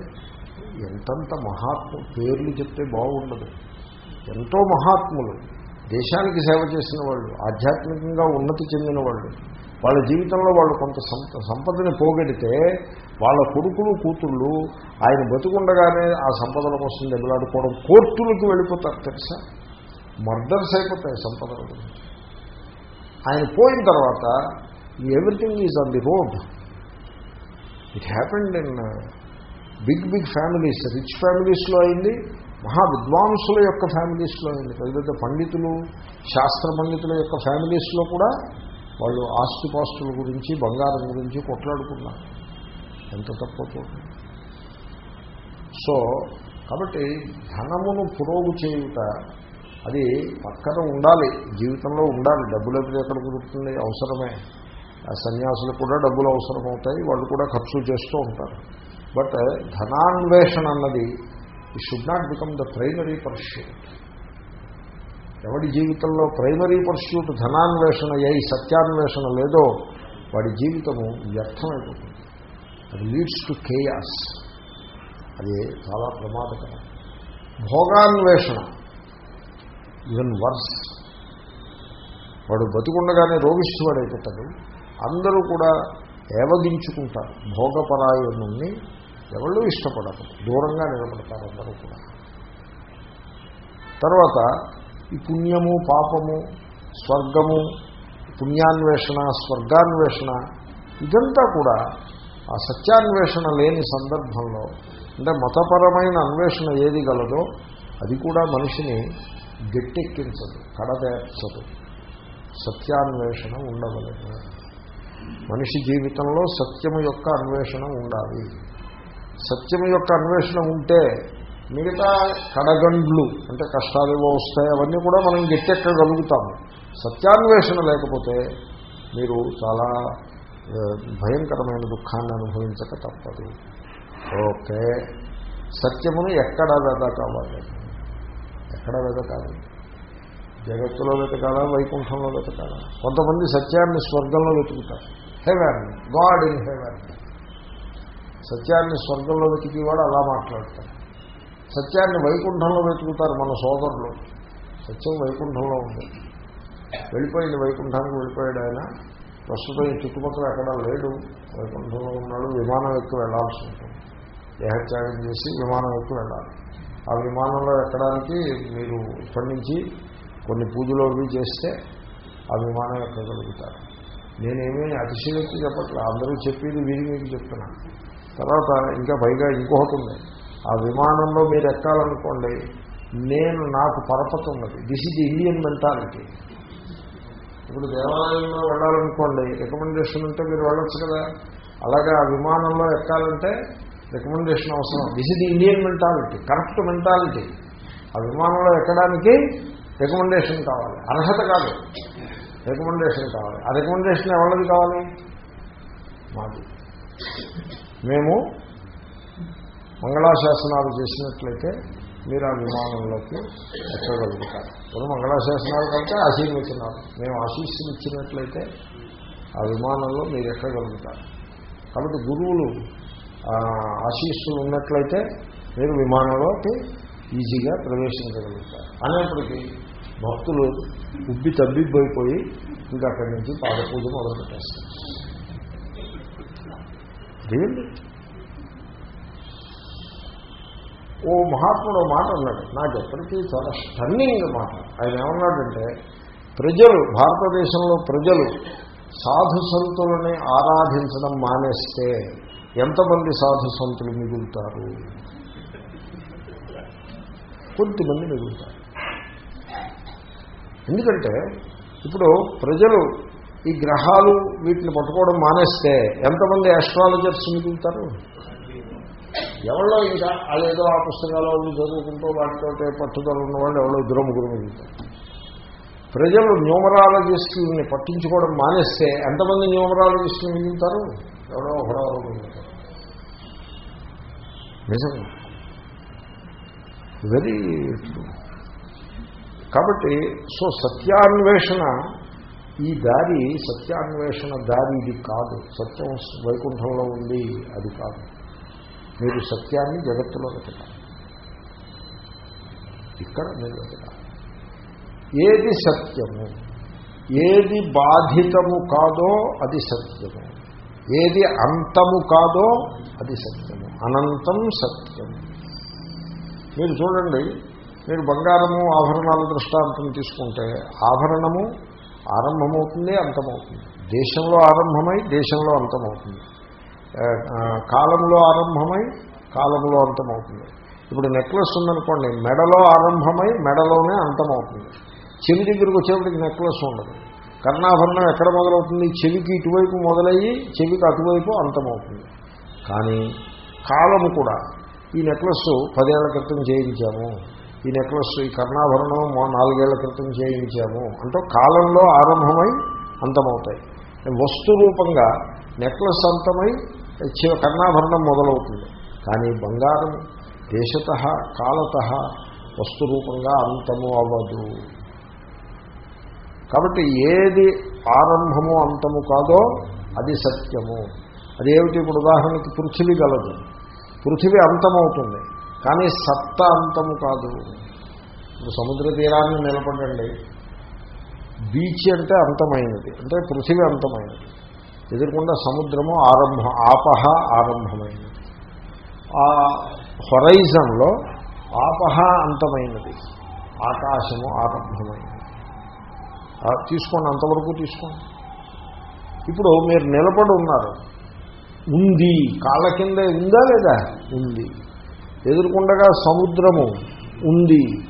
ఎంతంత మహాత్ము పేర్లు చెప్తే బాగుండదు. ఎంతో మహాత్ములు. దేశానికి సేవ చేసిన వాళ్ళు ఆధ్యాత్మికంగా ఉన్నతి చెందిన వాళ్ళు. వాళ్ళ జీవితంలో వాళ్ళు కొంత సంపదని పోగొడితే వాళ్ళ కొడుకులు కూతుళ్ళు ఆయన బతుకుండగానే ఆ సంపదల కోసం దెబ్బలాడుకోవడం కోర్టులకు వెళ్ళిపోతారు తెలుసా? మర్డర్స్ అయిపోతాయి సంపదల గురించి. ఆయన పోయిన తర్వాత everything is on the road it happened in big big families rich ఫ్యామిలీస్లో అయింది మహా విద్వాంసుల యొక్క ఫ్యామిలీస్లో అయింది. పెద్ద పెద్ద పండితులు శాస్త్ర పండితుల యొక్క ఫ్యామిలీస్లో కూడా వాళ్ళు ఆస్తిపాస్తుల గురించి బంగారం గురించి కొట్లాడుకున్నారు. ఎంత తక్కువ సో కాబట్టి ధనమును పురోగు చేయుట అది పక్కన ఉండాలి జీవితంలో ఉండాలి. డబ్బులు ఎప్పుడు ఎక్కడ కుదురుతుంది? అవసరమే. సన్యాసులు కూడా డబ్బులు అవసరమవుతాయి వాళ్ళు కూడా ఖర్చు చేస్తూ ఉంటారు. బట్ ధనాన్వేషణ అన్నది ఈ should not become the primary pursuit ఎవడి జీవితంలో ప్రైమరీ పర్ష్యూట్ ధనాన్వేషణ ఏ సత్యాన్వేషణ లేదో వాడి జీవితము వ్యర్థమైపోతుంది. అది లీడ్స్ టు కేయాస్ అది చాలా ప్రమాదకరం. భోగాన్వేషణ. Even worse. వాడు బతికుండగానే రోగిష్ఠువాడైపోతాడు. అందరూ కూడా ఏవగించుకుంటారు. భోగపరాయణుణ్ణి ఎవళ్ళు ఇష్టపడరు. దూరంగా నిలబడతారు అందరూ కూడా. తర్వాత ఈ పుణ్యము పాపము స్వర్గము పుణ్యాన్వేషణ స్వర్గాన్వేషణ ఇదంతా కూడా ఆ సత్యాన్వేషణ లేని సందర్భంలో అంటే మతపరమైన అన్వేషణ ఏది గలదో అది కూడా మనిషిని గట్టెక్కించదు కడదేర్చదు సత్యాన్వేషణ ఉండవలేదు. మనిషి జీవితంలో సత్యము యొక్క అన్వేషణ ఉండాలి. సత్యము యొక్క అన్వేషణ ఉంటే మిగతా కడగండ్లు అంటే కష్టాలు వస్తాయి అవన్నీ కూడా మనం గట్టెక్కగలుగుతాము సత్యాన్వేషణ లేకపోతే మీరు చాలా భయంకరమైన దుఃఖాన్ని అనుభవించక తప్పదు. ఓకే. సత్యమును ఎక్కడ వెదకావాలి ఎక్కడ వెతకాలి. జగత్తులో వెతకాలా వైకుంఠంలో వెతకాలా? కొంతమంది సత్యాన్ని స్వర్గంలో వెతుకుతారు. Heaven god in heaven. సత్యాన్ని స్వర్గంలో వెతికేవాడు అలా మాట్లాడతారు సత్యాన్ని వైకుంఠంలో వెతుకుతారు మన సోదరులు. సత్యం వైకుంఠంలో ఉంది. వెళ్ళిపోయింది వైకుంఠానికి వెళ్ళిపోయాడు ఆయన. ప్రస్తుతం ఈ చుట్టుపక్కల ఎక్కడ లేడు. వైకుంఠంలో ఉన్నాడు. విమానం ఎక్కువ వెళ్ళాల్సి ఉంటుంది. దేహత్యాగం చేసి విమానం ఎక్కువ వెళ్ళాలి. ఆ విమానంలో ఎక్కడానికి మీరు ఇప్పటి నుంచి కొన్ని పూజలు అవి చేస్తే ఆ విమానం ఎక్కగలుగుతారు. నేనేమీ అతిశయోక్తి చెప్పట్లే. అందరూ చెప్పేది వీరి మీకు చెప్తున్నాను తర్వాత ఇంకా పైగా ఇంకొకటి ఉంది. ఆ విమానంలో మీరు ఎక్కాలనుకోండి నేను నాకు పరపతి ఉన్నది. దిస్ ఇస్ ఇండియన్ మెంటాలిటీ ఇప్పుడు దేవాలయంలో వెళ్ళాలనుకోండి రికమెండేషన్ ఉంటే మీరు వెళ్ళొచ్చు కదా. అలాగే ఆ విమానంలో ఎక్కాలంటే రికమెండేషన్ అవసరం. దిస్ ఇది ఇండియన్ మెంటాలిటీ కరెక్ట్ మెంటాలిటీ ఆ విమానంలో ఎక్కడానికి రికమెండేషన్ కావాలి. అర్హత కాదు. రికమెండేషన్ కావాలి. ఆ రికమెండేషన్ ఎవరిది కావాలి? మాది. మేము మంగళాశాసనాలు చేసినట్లయితే మీరు ఆ విమానంలోకి ఎక్కగలుగుతారు. ఇప్పుడు మంగళాశాసనాలు కంటే ఆశీర్వచనాలు. మేము ఆశీస్సులు ఇచ్చినట్లయితే ఆ విమానంలో మీరు ఎక్కగలుగుతారు. కాబట్టి గురువులు ఆశీస్సులు ఉన్నట్లయితే మీరు విమానంలోకి ఈజీగా ప్రవేశించగలుగుతారు. అనేప్పటికీ భక్తులు ఉబ్బి తబ్బిబ్బైపోయి ఇంకా అక్కడి నుంచి పాదపూజ మొదలుపెట్టేస్తారు. ఓ మహాత్ముడు మాట అన్నాడు. నాకు ఎప్పటికీ చాలా స్టన్నింగ్ మాట. ఆయన ఏమన్నాడంటే ప్రజలు భారతదేశంలో ప్రజలు సాధు సంతులని ఆరాధించడం మానేస్తే ఎంతమంది సాధు సంతులు మిగులుతారు? కొద్దిమంది మిగులుతారు. ఎందుకంటే ఇప్పుడు ప్రజలు ఈ గ్రహాలు వీటిని పట్టుకోవడం మానేస్తే ఎంతమంది ఆస్ట్రాలజర్స్ మిగులుతారు? ఎవరో ఇంకా అదేదో ఆ పుస్తకాలు వాళ్ళు చదువుకుంటూ వాటితో పట్టుదల ఉన్న వాళ్ళు ఎవరో ఇద్దరు ముగ్గురు మిగులుతారు. ప్రజలు న్యూమరాలజిస్టులని పట్టించుకోవడం మానేస్తే ఎంతమంది న్యూమరాలజిస్టులు మిగులుతారు? ఎవరో ఒకడో నిజమే. వెరీ కాబట్టి సో సత్యాన్వేషణ ఈ దారి సత్యాన్వేషణ దారి ఇది కాదు. సత్యం వైకుంఠంలో ఉంది అది కాదు. మీరు సత్యాన్ని జగత్తులో వెతకాలి. ఇక్కడ మీరు వెతకాలి. ఏది సత్యము? ఏది బాధితము కాదో అది సత్యము. ఏది అంతము కాదో అది సత్యము. అనంతం సత్యం. మీరు చూడండి మీరు బంగారము ఆభరణాల దృష్టాంతం తీసుకుంటే ఆభరణము ఆరంభమవుతుంది అంతమవుతుంది. దేశంలో ఆరంభమై దేశంలో అంతమవుతుంది. కాలంలో ఆరంభమై కాలంలో అంతమవుతుంది. ఇప్పుడు నెక్లెస్ ఉందనుకోండి మెడలో ఆరంభమై మెడలోనే అంతమవుతుంది. చెవి దగ్గరకు వచ్చేప్పటికి నెక్లెస్ ఉండదు. కర్ణాభరణం ఎక్కడ మొదలవుతుంది? చెవికి ఇటువైపు మొదలయ్యి చెవికి అటువైపు అంతమవుతుంది. కానీ కాలము కూడా. ఈ నెక్లెస్ పదేళ్ళ క్రితం చేయించాము. ఈ నెక్లెస్ ఈ కర్ణాభరణం నాలుగేళ్ళ క్రితం చేయించాము అంటూ కాలంలో ఆరంభమై అంతమవుతాయి. వస్తు రూపంగా నెక్లెస్ అంతమై చి- కర్ణాభరణం మొదలవుతుంది. కానీ బంగారం దేశత కాలత వస్తు రూపంగా అంతము అవ్వదు. కాబట్టి ఏది ఆరంభము అంతము కాదో అది సత్యము. అదేమిటి ఇప్పుడు ఉదాహరణకి పృథివీ గలదు? పృథివీ అంతమవుతుంది. కానీ సత్త అంతము కాదు. ఇప్పుడు సముద్ర తీరాన్ని నిలబడండి. బీచ్ అంటే అంతమైనది. అంటే పృథివీ అంతమైనది. ఎదుర్కొండ సముద్రము ఆరంభ ఆపహ ఆరంభమైనది. ఆ హొరైజన్లో ఆపహ అంతమైనది. ఆకాశము ఆరంభమైనది. తీసుకోండి అంతవరకు తీసుకోండి. ఇప్పుడు మీరు నిలబడి ఉన్నారు. ఉంది. కాళ్ళ కింద ఉందా లేదా? ఉంది. ఎదుర్కొండగా సముద్రము ఉంది.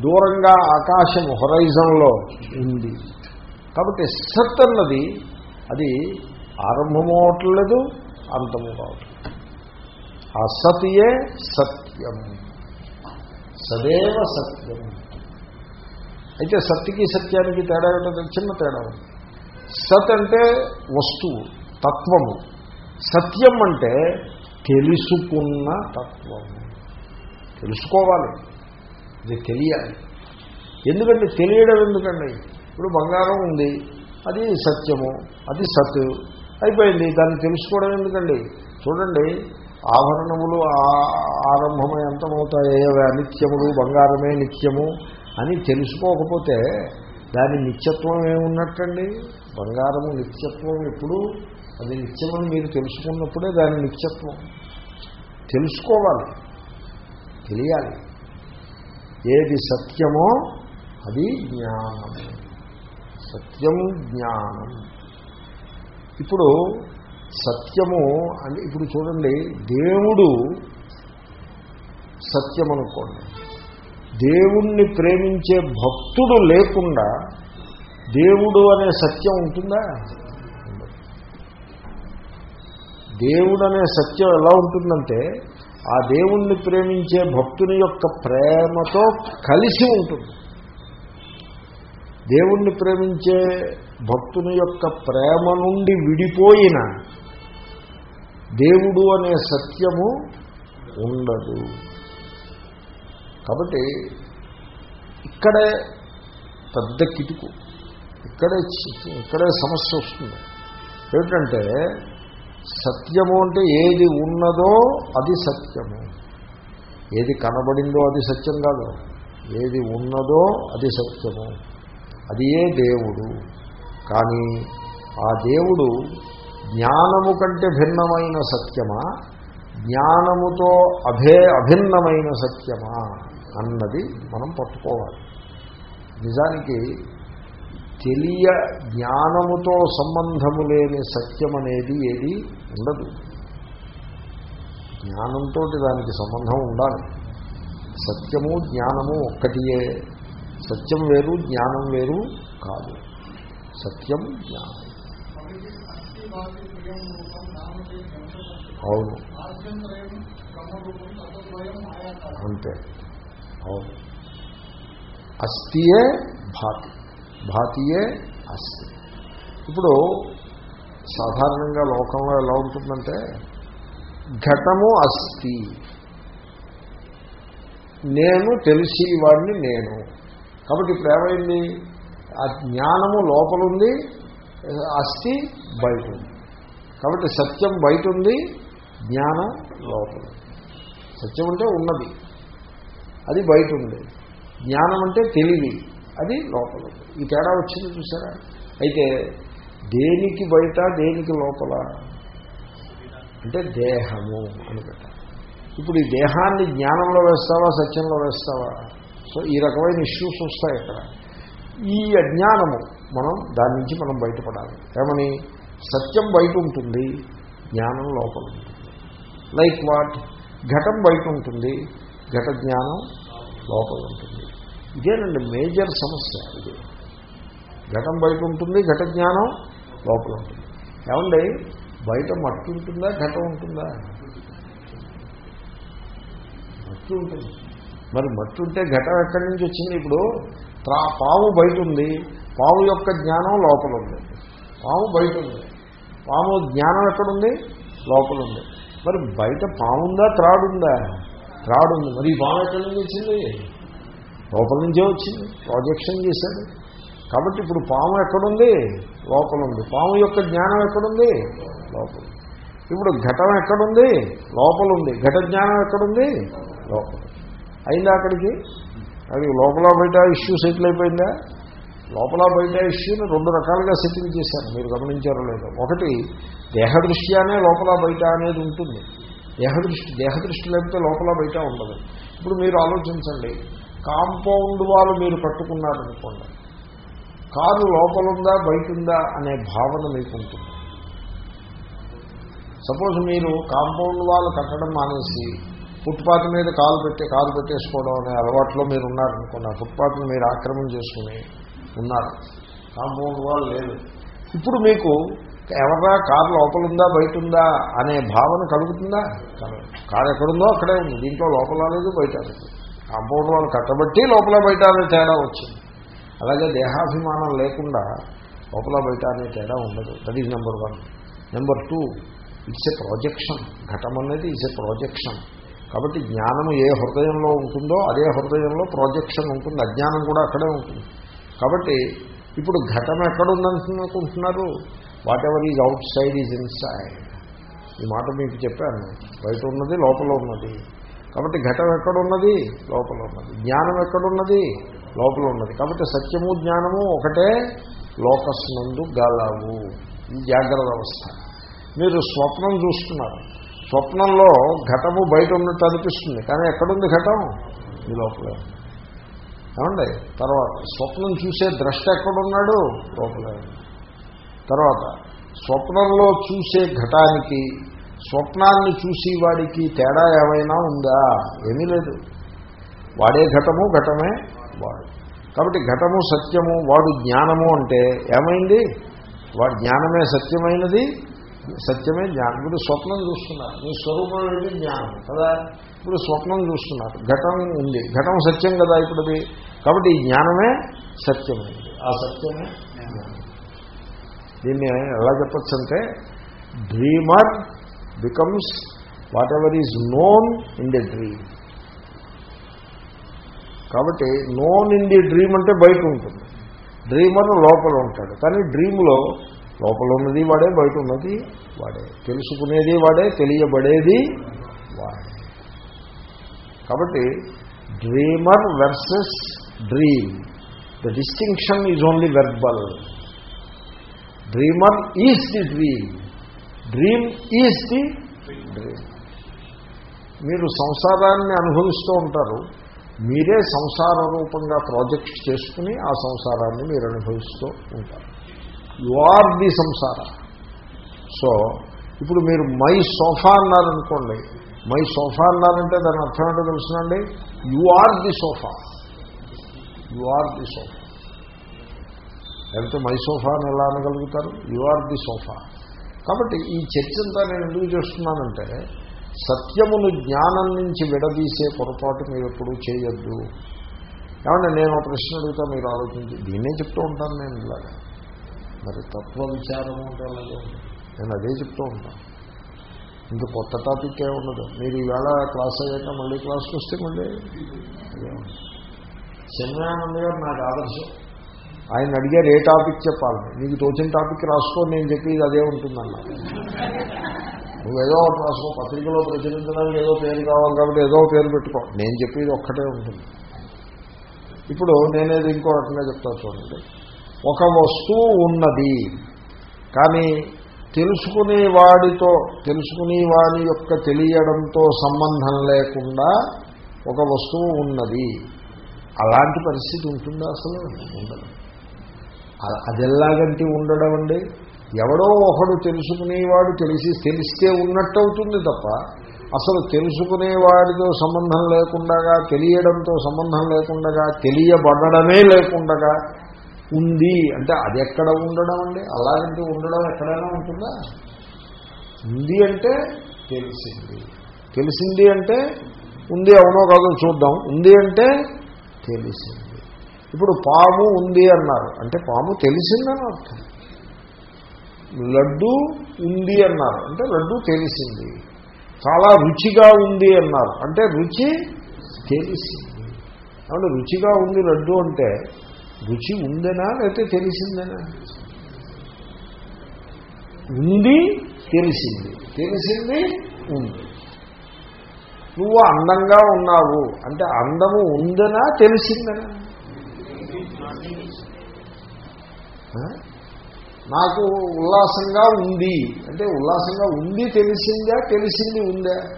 దూరంగా ఆకాశము హొరైజన్లో ఉంది. కాబట్టి సత్ అన్నది అది ఆరంభము అవట్లేదు అంతము కావట్లేదు ఆ సతియే సత్యం. సదేవ సత్యం. అయితే సత్యకి సత్యానికి తేడా ఏంటో చిన్న తేడా ఉంది. సత్ అంటే వస్తువు తత్వము. సత్యం అంటే తెలుసుకున్న తత్వము తెలుసుకోవాలి. ఇది తెలియాలి. ఎందుకంటే తెలియడం ఎందుకండి? ఇప్పుడు బంగారం ఉంది. అది సత్యము. అది సత్. అయిపోయింది. దాన్ని తెలుసుకోవడం ఎందుకండి? చూడండి. ఆభరణములు ఆరంభమై అంతమవుతాయే. అనిత్యములు బంగారమే నిత్యము అని తెలుసుకోకపోతే దాని నిత్యత్వం ఏమున్నట్టండి? బంగారము నిత్యత్వం ఎప్పుడు అది నిత్యమని మీరు తెలుసుకున్నప్పుడే దాని నిత్యత్వం. తెలుసుకోవాలి. తెలియాలి. ఏది సత్యమో అది జ్ఞానం. సత్యం జ్ఞానం. ఇప్పుడు సత్యము అంటే ఇప్పుడు చూడండి దేవుడు సత్యం అనుకోండి దేవుణ్ణి ప్రేమించే భక్తుడు లేకుండా దేవుడు అనే సత్యం ఉంటుందా? దేవుడు అనే సత్యం ఎలా ఉంటుందంటే ఆ దేవుణ్ణి ప్రేమించే భక్తుని యొక్క ప్రేమతో కలిసి ఉంటుంది. దేవుణ్ణి ప్రేమించే భక్తుని యొక్క ప్రేమ నుండి విడిపోయిన దేవుడు అనే సత్యము ఉండదు. కాబట్టి ఇక్కడే పెద్ద కిటుకు ఇక్కడే ఇక్కడే సమస్య వస్తుంది. ఏమిటంటే సత్యము అంటే ఏది ఉన్నదో అది సత్యము. ఏది కనబడిందో అది సత్యం కాదు. ఏది ఉన్నదో అది సత్యము. అది ఏ దేవుడు. కానీ ఆ దేవుడు జ్ఞానము కంటే భిన్నమైన సత్యమా? జ్ఞానముతో అభే అభిన్నమైన సత్యమా? అన్నది మనం పట్టుకోవాలి. నిజానికి తెలియ జ్ఞానముతో సంబంధము లేని సత్యం అనేది ఏది ఉండదు. జ్ఞానంతో దానికి సంబంధం ఉండాలి. సత్యము జ్ఞానము ఒక్కటియే. సత్యం వేరు జ్ఞానం వేరు కాదు. సత్యం జ్ఞానం. అవును. అంతే. అవును. అస్థియే భాతి. భాతియే అస్తి. ఇప్పుడు సాధారణంగా లోకంలో ఎలా ఉంటుందంటే ఘటము అస్థి నేను తెలిసేవాడిని నేను. కాబట్టి ఇప్పుడు ఏమైంది ఆ జ్ఞానము లోపలుంది అస్థి బయట ఉంది కాబట్టి సత్యం బయట ఉంది జ్ఞానం లోపల సత్యం అంటే ఉన్నది. అది బయట ఉంది జ్ఞానం అంటే తెలివి. అది లోపల. ఈ తేడా వచ్చింది చూసారా? అయితే దేనికి బయట దేనికి లోపల? అంటే దేహము అని పెట్టాలి ఇప్పుడు ఈ దేహాన్ని జ్ఞానంలో వేస్తావా సత్యంలో వేస్తావా? సో ఈ రకమైన ఇష్యూస్ వస్తాయి ఇక్కడ ఈ అజ్ఞానము మనం దాని నుంచి మనం బయటపడాలి. ఏమని? సత్యం బయట ఉంటుంది జ్ఞానం లోపల ఉంటుంది. Like what? ఘటం బయట ఉంటుంది ఘట జ్ఞానం లోపల ఉంటుంది. ఇదేనండి మేజర్ సమస్య ఇది. ఘటం బయట ఉంటుంది ఘట జ్ఞానం లోపల ఉంటుంది. ఏమండి? బయట మట్టి ఉంటుందా ఘటం ఉంటుందా? మట్టి ఉంటుంది. మరి మట్టి ఉంటే ఘటం ఎక్కడి నుంచి వచ్చింది ఇప్పుడు? పాము బయట ఉంది. పాము యొక్క జ్ఞానం లోపల ఉంది. పాము బయట ఉంది. పాము జ్ఞానం ఎక్కడుంది లోపల ఉంది. మరి బయట పాముందా త్రాడుందా త్రాడుంది మరి ఈ పాము ఎక్కడి నుంచి వచ్చింది? లోపల నుంచే వచ్చింది ప్రాజెక్షన్ చేశాడు. కాబట్టి ఇప్పుడు పాము ఎక్కడుంది? లోపల ఉంది. పాము యొక్క జ్ఞానం ఎక్కడుంది? లోపల. ఇప్పుడు ఘటం ఎక్కడుంది? లోపల ఉంది. ఘట జ్ఞానం ఎక్కడుంది? లోపల. అయిందా అక్కడికి? అది లోపల బయట ఇష్యూ సెటిల్ అయిపోయిందా? లోపల బయట ఇష్యూని రెండు రకాలుగా సెటిల్ చేశారు. మీరు గమనించారో లేదో. ఒకటి దేహదృష్ట్యానే లోపల బయట అనేది ఉంటుంది. దేహదృష్టి దేహదృష్టి లేకపోతే లోపల బయట ఉండదు. ఇప్పుడు మీరు ఆలోచించండి. కాంపౌండ్ వాళ్ళు మీరు కట్టుకున్నారనుకోండి కారు లోపలుందా బయట ఉందా అనే భావన మీకు ఉంటుంది సపోజ్ మీరు కాంపౌండ్ వాళ్ళు కట్టడం మానేసి ఫుట్పాత్ మీద కాలు పెట్టి కాలు పెట్టేసుకోవడం అనే అలవాట్లో మీరు ఉన్నారనుకున్న ఫుట్పాత్ని మీరు ఆక్రమణ చేసుకుని ఉన్నారు. కాంపౌండ్ వాళ్ళు లేదు. ఇప్పుడు మీకు ఎవరా కారు లోపల ఉందా బయట ఉందా అనే భావన కలుగుతుందా? కారు ఎక్కడుందో అక్కడే ఉంది. దీంట్లో లోపల లేదు బయట లేదు. కాంపౌండ్ వాళ్ళు కట్టబట్టి లోపల బయట అనే తేడా వచ్చింది. అలాగే దేహాభిమానం లేకుండా లోపల బయట అనే తేడా ఉండదు. That is number one number two it's a projection ఘటం అనేది ఇట్స్ ఎ ప్రాజెక్షన్ కాబట్టి జ్ఞానం ఏ హృదయంలో ఉంటుందో అదే హృదయంలో ప్రాజెక్షన్ ఉంటుంది. అజ్ఞానం కూడా అక్కడే ఉంటుంది. కాబట్టి ఇప్పుడు ఘటన ఎక్కడుందనుకుంటున్నారు whatever is outside is inside ఈ మాట మీకు చెప్పాను. బయట ఉన్నది లోపల ఉన్నది. కాబట్టి ఘటం ఎక్కడున్నది? లోపల ఉన్నది. జ్ఞానం ఎక్కడున్నది? లోపల ఉన్నది. కాబట్టి సత్యము జ్ఞానము ఒకటే లోకస్ నందు గలవు. ఈ జాగ్రత్త అవస్థ మీరు స్వప్నం చూస్తున్నారు. స్వప్నంలో ఘటము బయట ఉన్నట్టు అనిపిస్తుంది. కానీ ఎక్కడుంది ఘటం? మీ లోపలే ఏమండి? తర్వాత స్వప్నం చూసే ద్రష్ట ఎక్కడున్నాడు? లోపలే తర్వాత స్వప్నంలో చూసే ఘటానికి స్వప్నాన్ని చూసి వాడికి తేడా ఏమైనా ఉందా? ఏమీ లేదు. వాడే ఘటము ఘటమే వాడు. కాబట్టి ఘటము సత్యము వాడు జ్ఞానము అంటే ఏమైంది? వాడు జ్ఞానమే సత్యమైనది సత్యమే జ్ఞానం. ఇప్పుడు స్వప్నం చూస్తున్నారు. మీ స్వరూపం ఏంటి జ్ఞానం కదా? ఇప్పుడు స్వప్నం చూస్తున్నారు. ఘటం ఉంది. ఘటం సత్యం కదా ఇప్పుడు కాబట్టి ఈ జ్ఞానమే సత్యమైనది. ఆ సత్యమే జ్ఞానం. దీన్ని ఎలా చెప్పచ్చు అంటే dreamer becomes what is is known in the dream కాబట్టి నోన్ ఇన్ ది డ్రీమ్ అంటే బయట ఉంటుంది. డ్రీమర్ లోపల ఉంటాడు. కానీ డ్రీమ్లో లోపల ఉన్నది వాడే బయట ఉన్నది వాడే. తెలుసుకునేది వాడే తెలియబడేది వాడే. కాబట్టి dreamer versus dream the distinction is only verbal dreamer is the dream dream is the dream మీరు సంసారాన్ని అనుభవిస్తూ ఉంటారు మీరే సంసార రూపంగా ప్రాజెక్ట్ చేసుకుని ఆ సంసారాన్ని మీరు అనుభవిస్తూ ఉంటారు. You are the samsara so ఇప్పుడు మీరు మై సోఫా అన్నారనుకోండి మై సోఫా అన్నారంటే దాని అర్థం ఏంటో తెలుసునండి? You are the sofa you are the sofa లేకపోతే మై సోఫా అని ఎలా అనగలుగుతారు? యు ఆర్ ది సోఫా కాబట్టి ఈ చర్చ అంతా నేను ఎందుకు చేస్తున్నానంటే సత్యమును జ్ఞానం నుంచి విడదీసే పొరపాటు మీరు ఎప్పుడూ చేయొద్దు. ఏమంటే నేను ఒక ప్రశ్న అడుగుతా మీరు ఆలోచించి దీన్నే చెప్తూ ఉంటాను నేను ఇలాగా. మరి తత్వ విచారము అంటే నేను అదే చెప్తూ ఉంటాను. ఇంక కొత్త టాపిక్ ఏ ఉండదు. మీరు ఈవేళ క్లాస్ అయ్యాక మళ్ళీ క్లాస్కి వస్తే మళ్ళీ అదే గారు నాకు ఆదర్శం. ఆయన అడిగారు ఏ టాపిక్ చెప్పాలని నీకు తోచిన టాపిక్ రాసుకో నేను చెప్పేది అదే ఉంటుందన్నా నువ్వేదో ఒకటి రాసుకో పత్రికలో ప్రచురించడానికి ఏదో పేరు కావాలి కాబట్టి ఏదో పేరు పెట్టుకో. నేను చెప్పేది ఒక్కటే ఉంటుంది. ఇప్పుడు నేనేది ఇంకో రకంగా చెప్తా చూడండి. ఒక వస్తువు ఉన్నది కానీ తెలుసుకునే వాడితో తెలుసుకునే వాడి యొక్క తెలియడంతో సంబంధం లేకుండా ఒక వస్తువు ఉన్నది. అలాంటి పరిస్థితి ఉంటుందా అసలు? ఉండదు. అ- అది ఎలాగంటే ఉండడం అండి? ఎవడో ఒకడు తెలుసుకునేవాడు తెలిసి తెలిస్తే ఉన్నట్టు అవుతుంది తప్ప అసలు తెలుసుకునేవాడితో సంబంధం లేకుండా తెలియడంతో సంబంధం లేకుండా తెలియబడడమే లేకుండా ఉంది అంటే అది ఎక్కడ ఉండడం అండి? అలాగంటే ఉండడం ఎక్కడైనా ఉంటుందా? ఉంది అంటే తెలిసింది. తెలిసింది అంటే ఉంది అవునో కాదో చూద్దాం. ఉంది అంటే తెలిసింది. ఇప్పుడు పాము ఉంది అన్నారు. అంటే పాము తెలిసిందని అర్థం. లడ్డు ఉంది అన్నారు. అంటే లడ్డు తెలిసింది. చాలా రుచిగా ఉంది అన్నారు. అంటే రుచి తెలిసింది. అంటే రుచిగా ఉంది లడ్డు అంటే రుచి ఉందనా లేకపోతే తెలిసిందేనా? ఉంది తెలిసింది. తెలిసింది ఉంది. నువ్వు అందంగా ఉన్నావు. అంటే అందము ఉందనా తెలిసిందనా ఆ? నాకు ఉల్లాసంగా ఉంది. అంటే ఉల్లాసంగా ఉంది తెలిసిందా తెలిసింది ఉందా.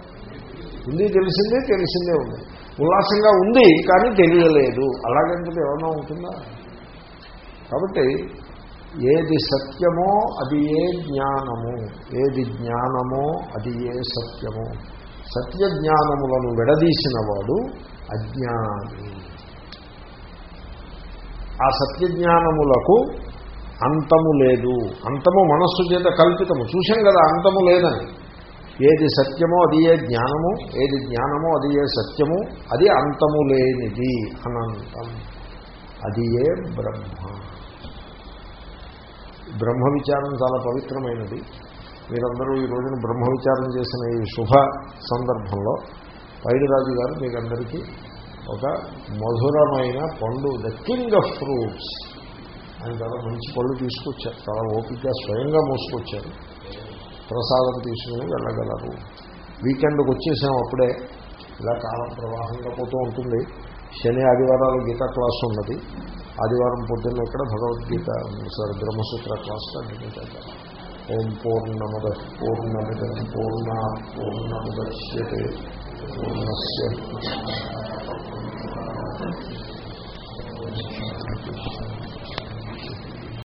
ఉంది తెలిసిందే తెలిసిందే ఉంది. ఉల్లాసంగా ఉంది కానీ తెలియలేదు. అలాగంటే ఏమైనా ఉంటుందా? కాబట్టి ఏది సత్యమో అది ఏ జ్ఞానము. ఏది జ్ఞానమో అది ఏ సత్యమో. సత్య జ్ఞానములను విడదీసిన వాడు అజ్ఞాని. ఆ సత్యజ్ఞానములకు అంతము లేదు. అంతము మనస్సు చేత కల్పితము. చూశాం కదా అంతము లేదని. ఏది సత్యమో అది ఏ జ్ఞానము ఏది జ్ఞానమో అది ఏ సత్యము అది అంతము లేనిది అనంతం. అది ఏ బ్రహ్మ. బ్రహ్మ విచారం చాలా పవిత్రమైనది. మీరందరూ ఈ రోజున బ్రహ్మ విచారం చేసిన ఈ శుభ సందర్భంలో పైడిరాజు గారు మీకందరికీ ఒక మధురమైన పండు ద కింగ్ ఆఫ్ ఫ్రూట్స్. ఆయన చాలా మంచి పళ్ళు తీసుకొచ్చారు. చాలా ఓపికగా స్వయంగా మోసుకొచ్చారు. ప్రసాదం తీసుకుని వెళ్ళగలరు. వీకెండ్కి వచ్చేసాం అప్పుడే. ఇలా కాలం ప్రవాహంగా పోతూ ఉంటుంది. శని ఆదివారాలు గీతా క్లాస్ ఉన్నది. ఆదివారం పొద్దున్న ఇక్కడ Bhagavad Gita sir Brahma Sutra class continue చేద్దాం. ఓం పూర్ణమద పూర్ణమిద పూర్ణ పూర్ణముద్యతే పూర్ణస్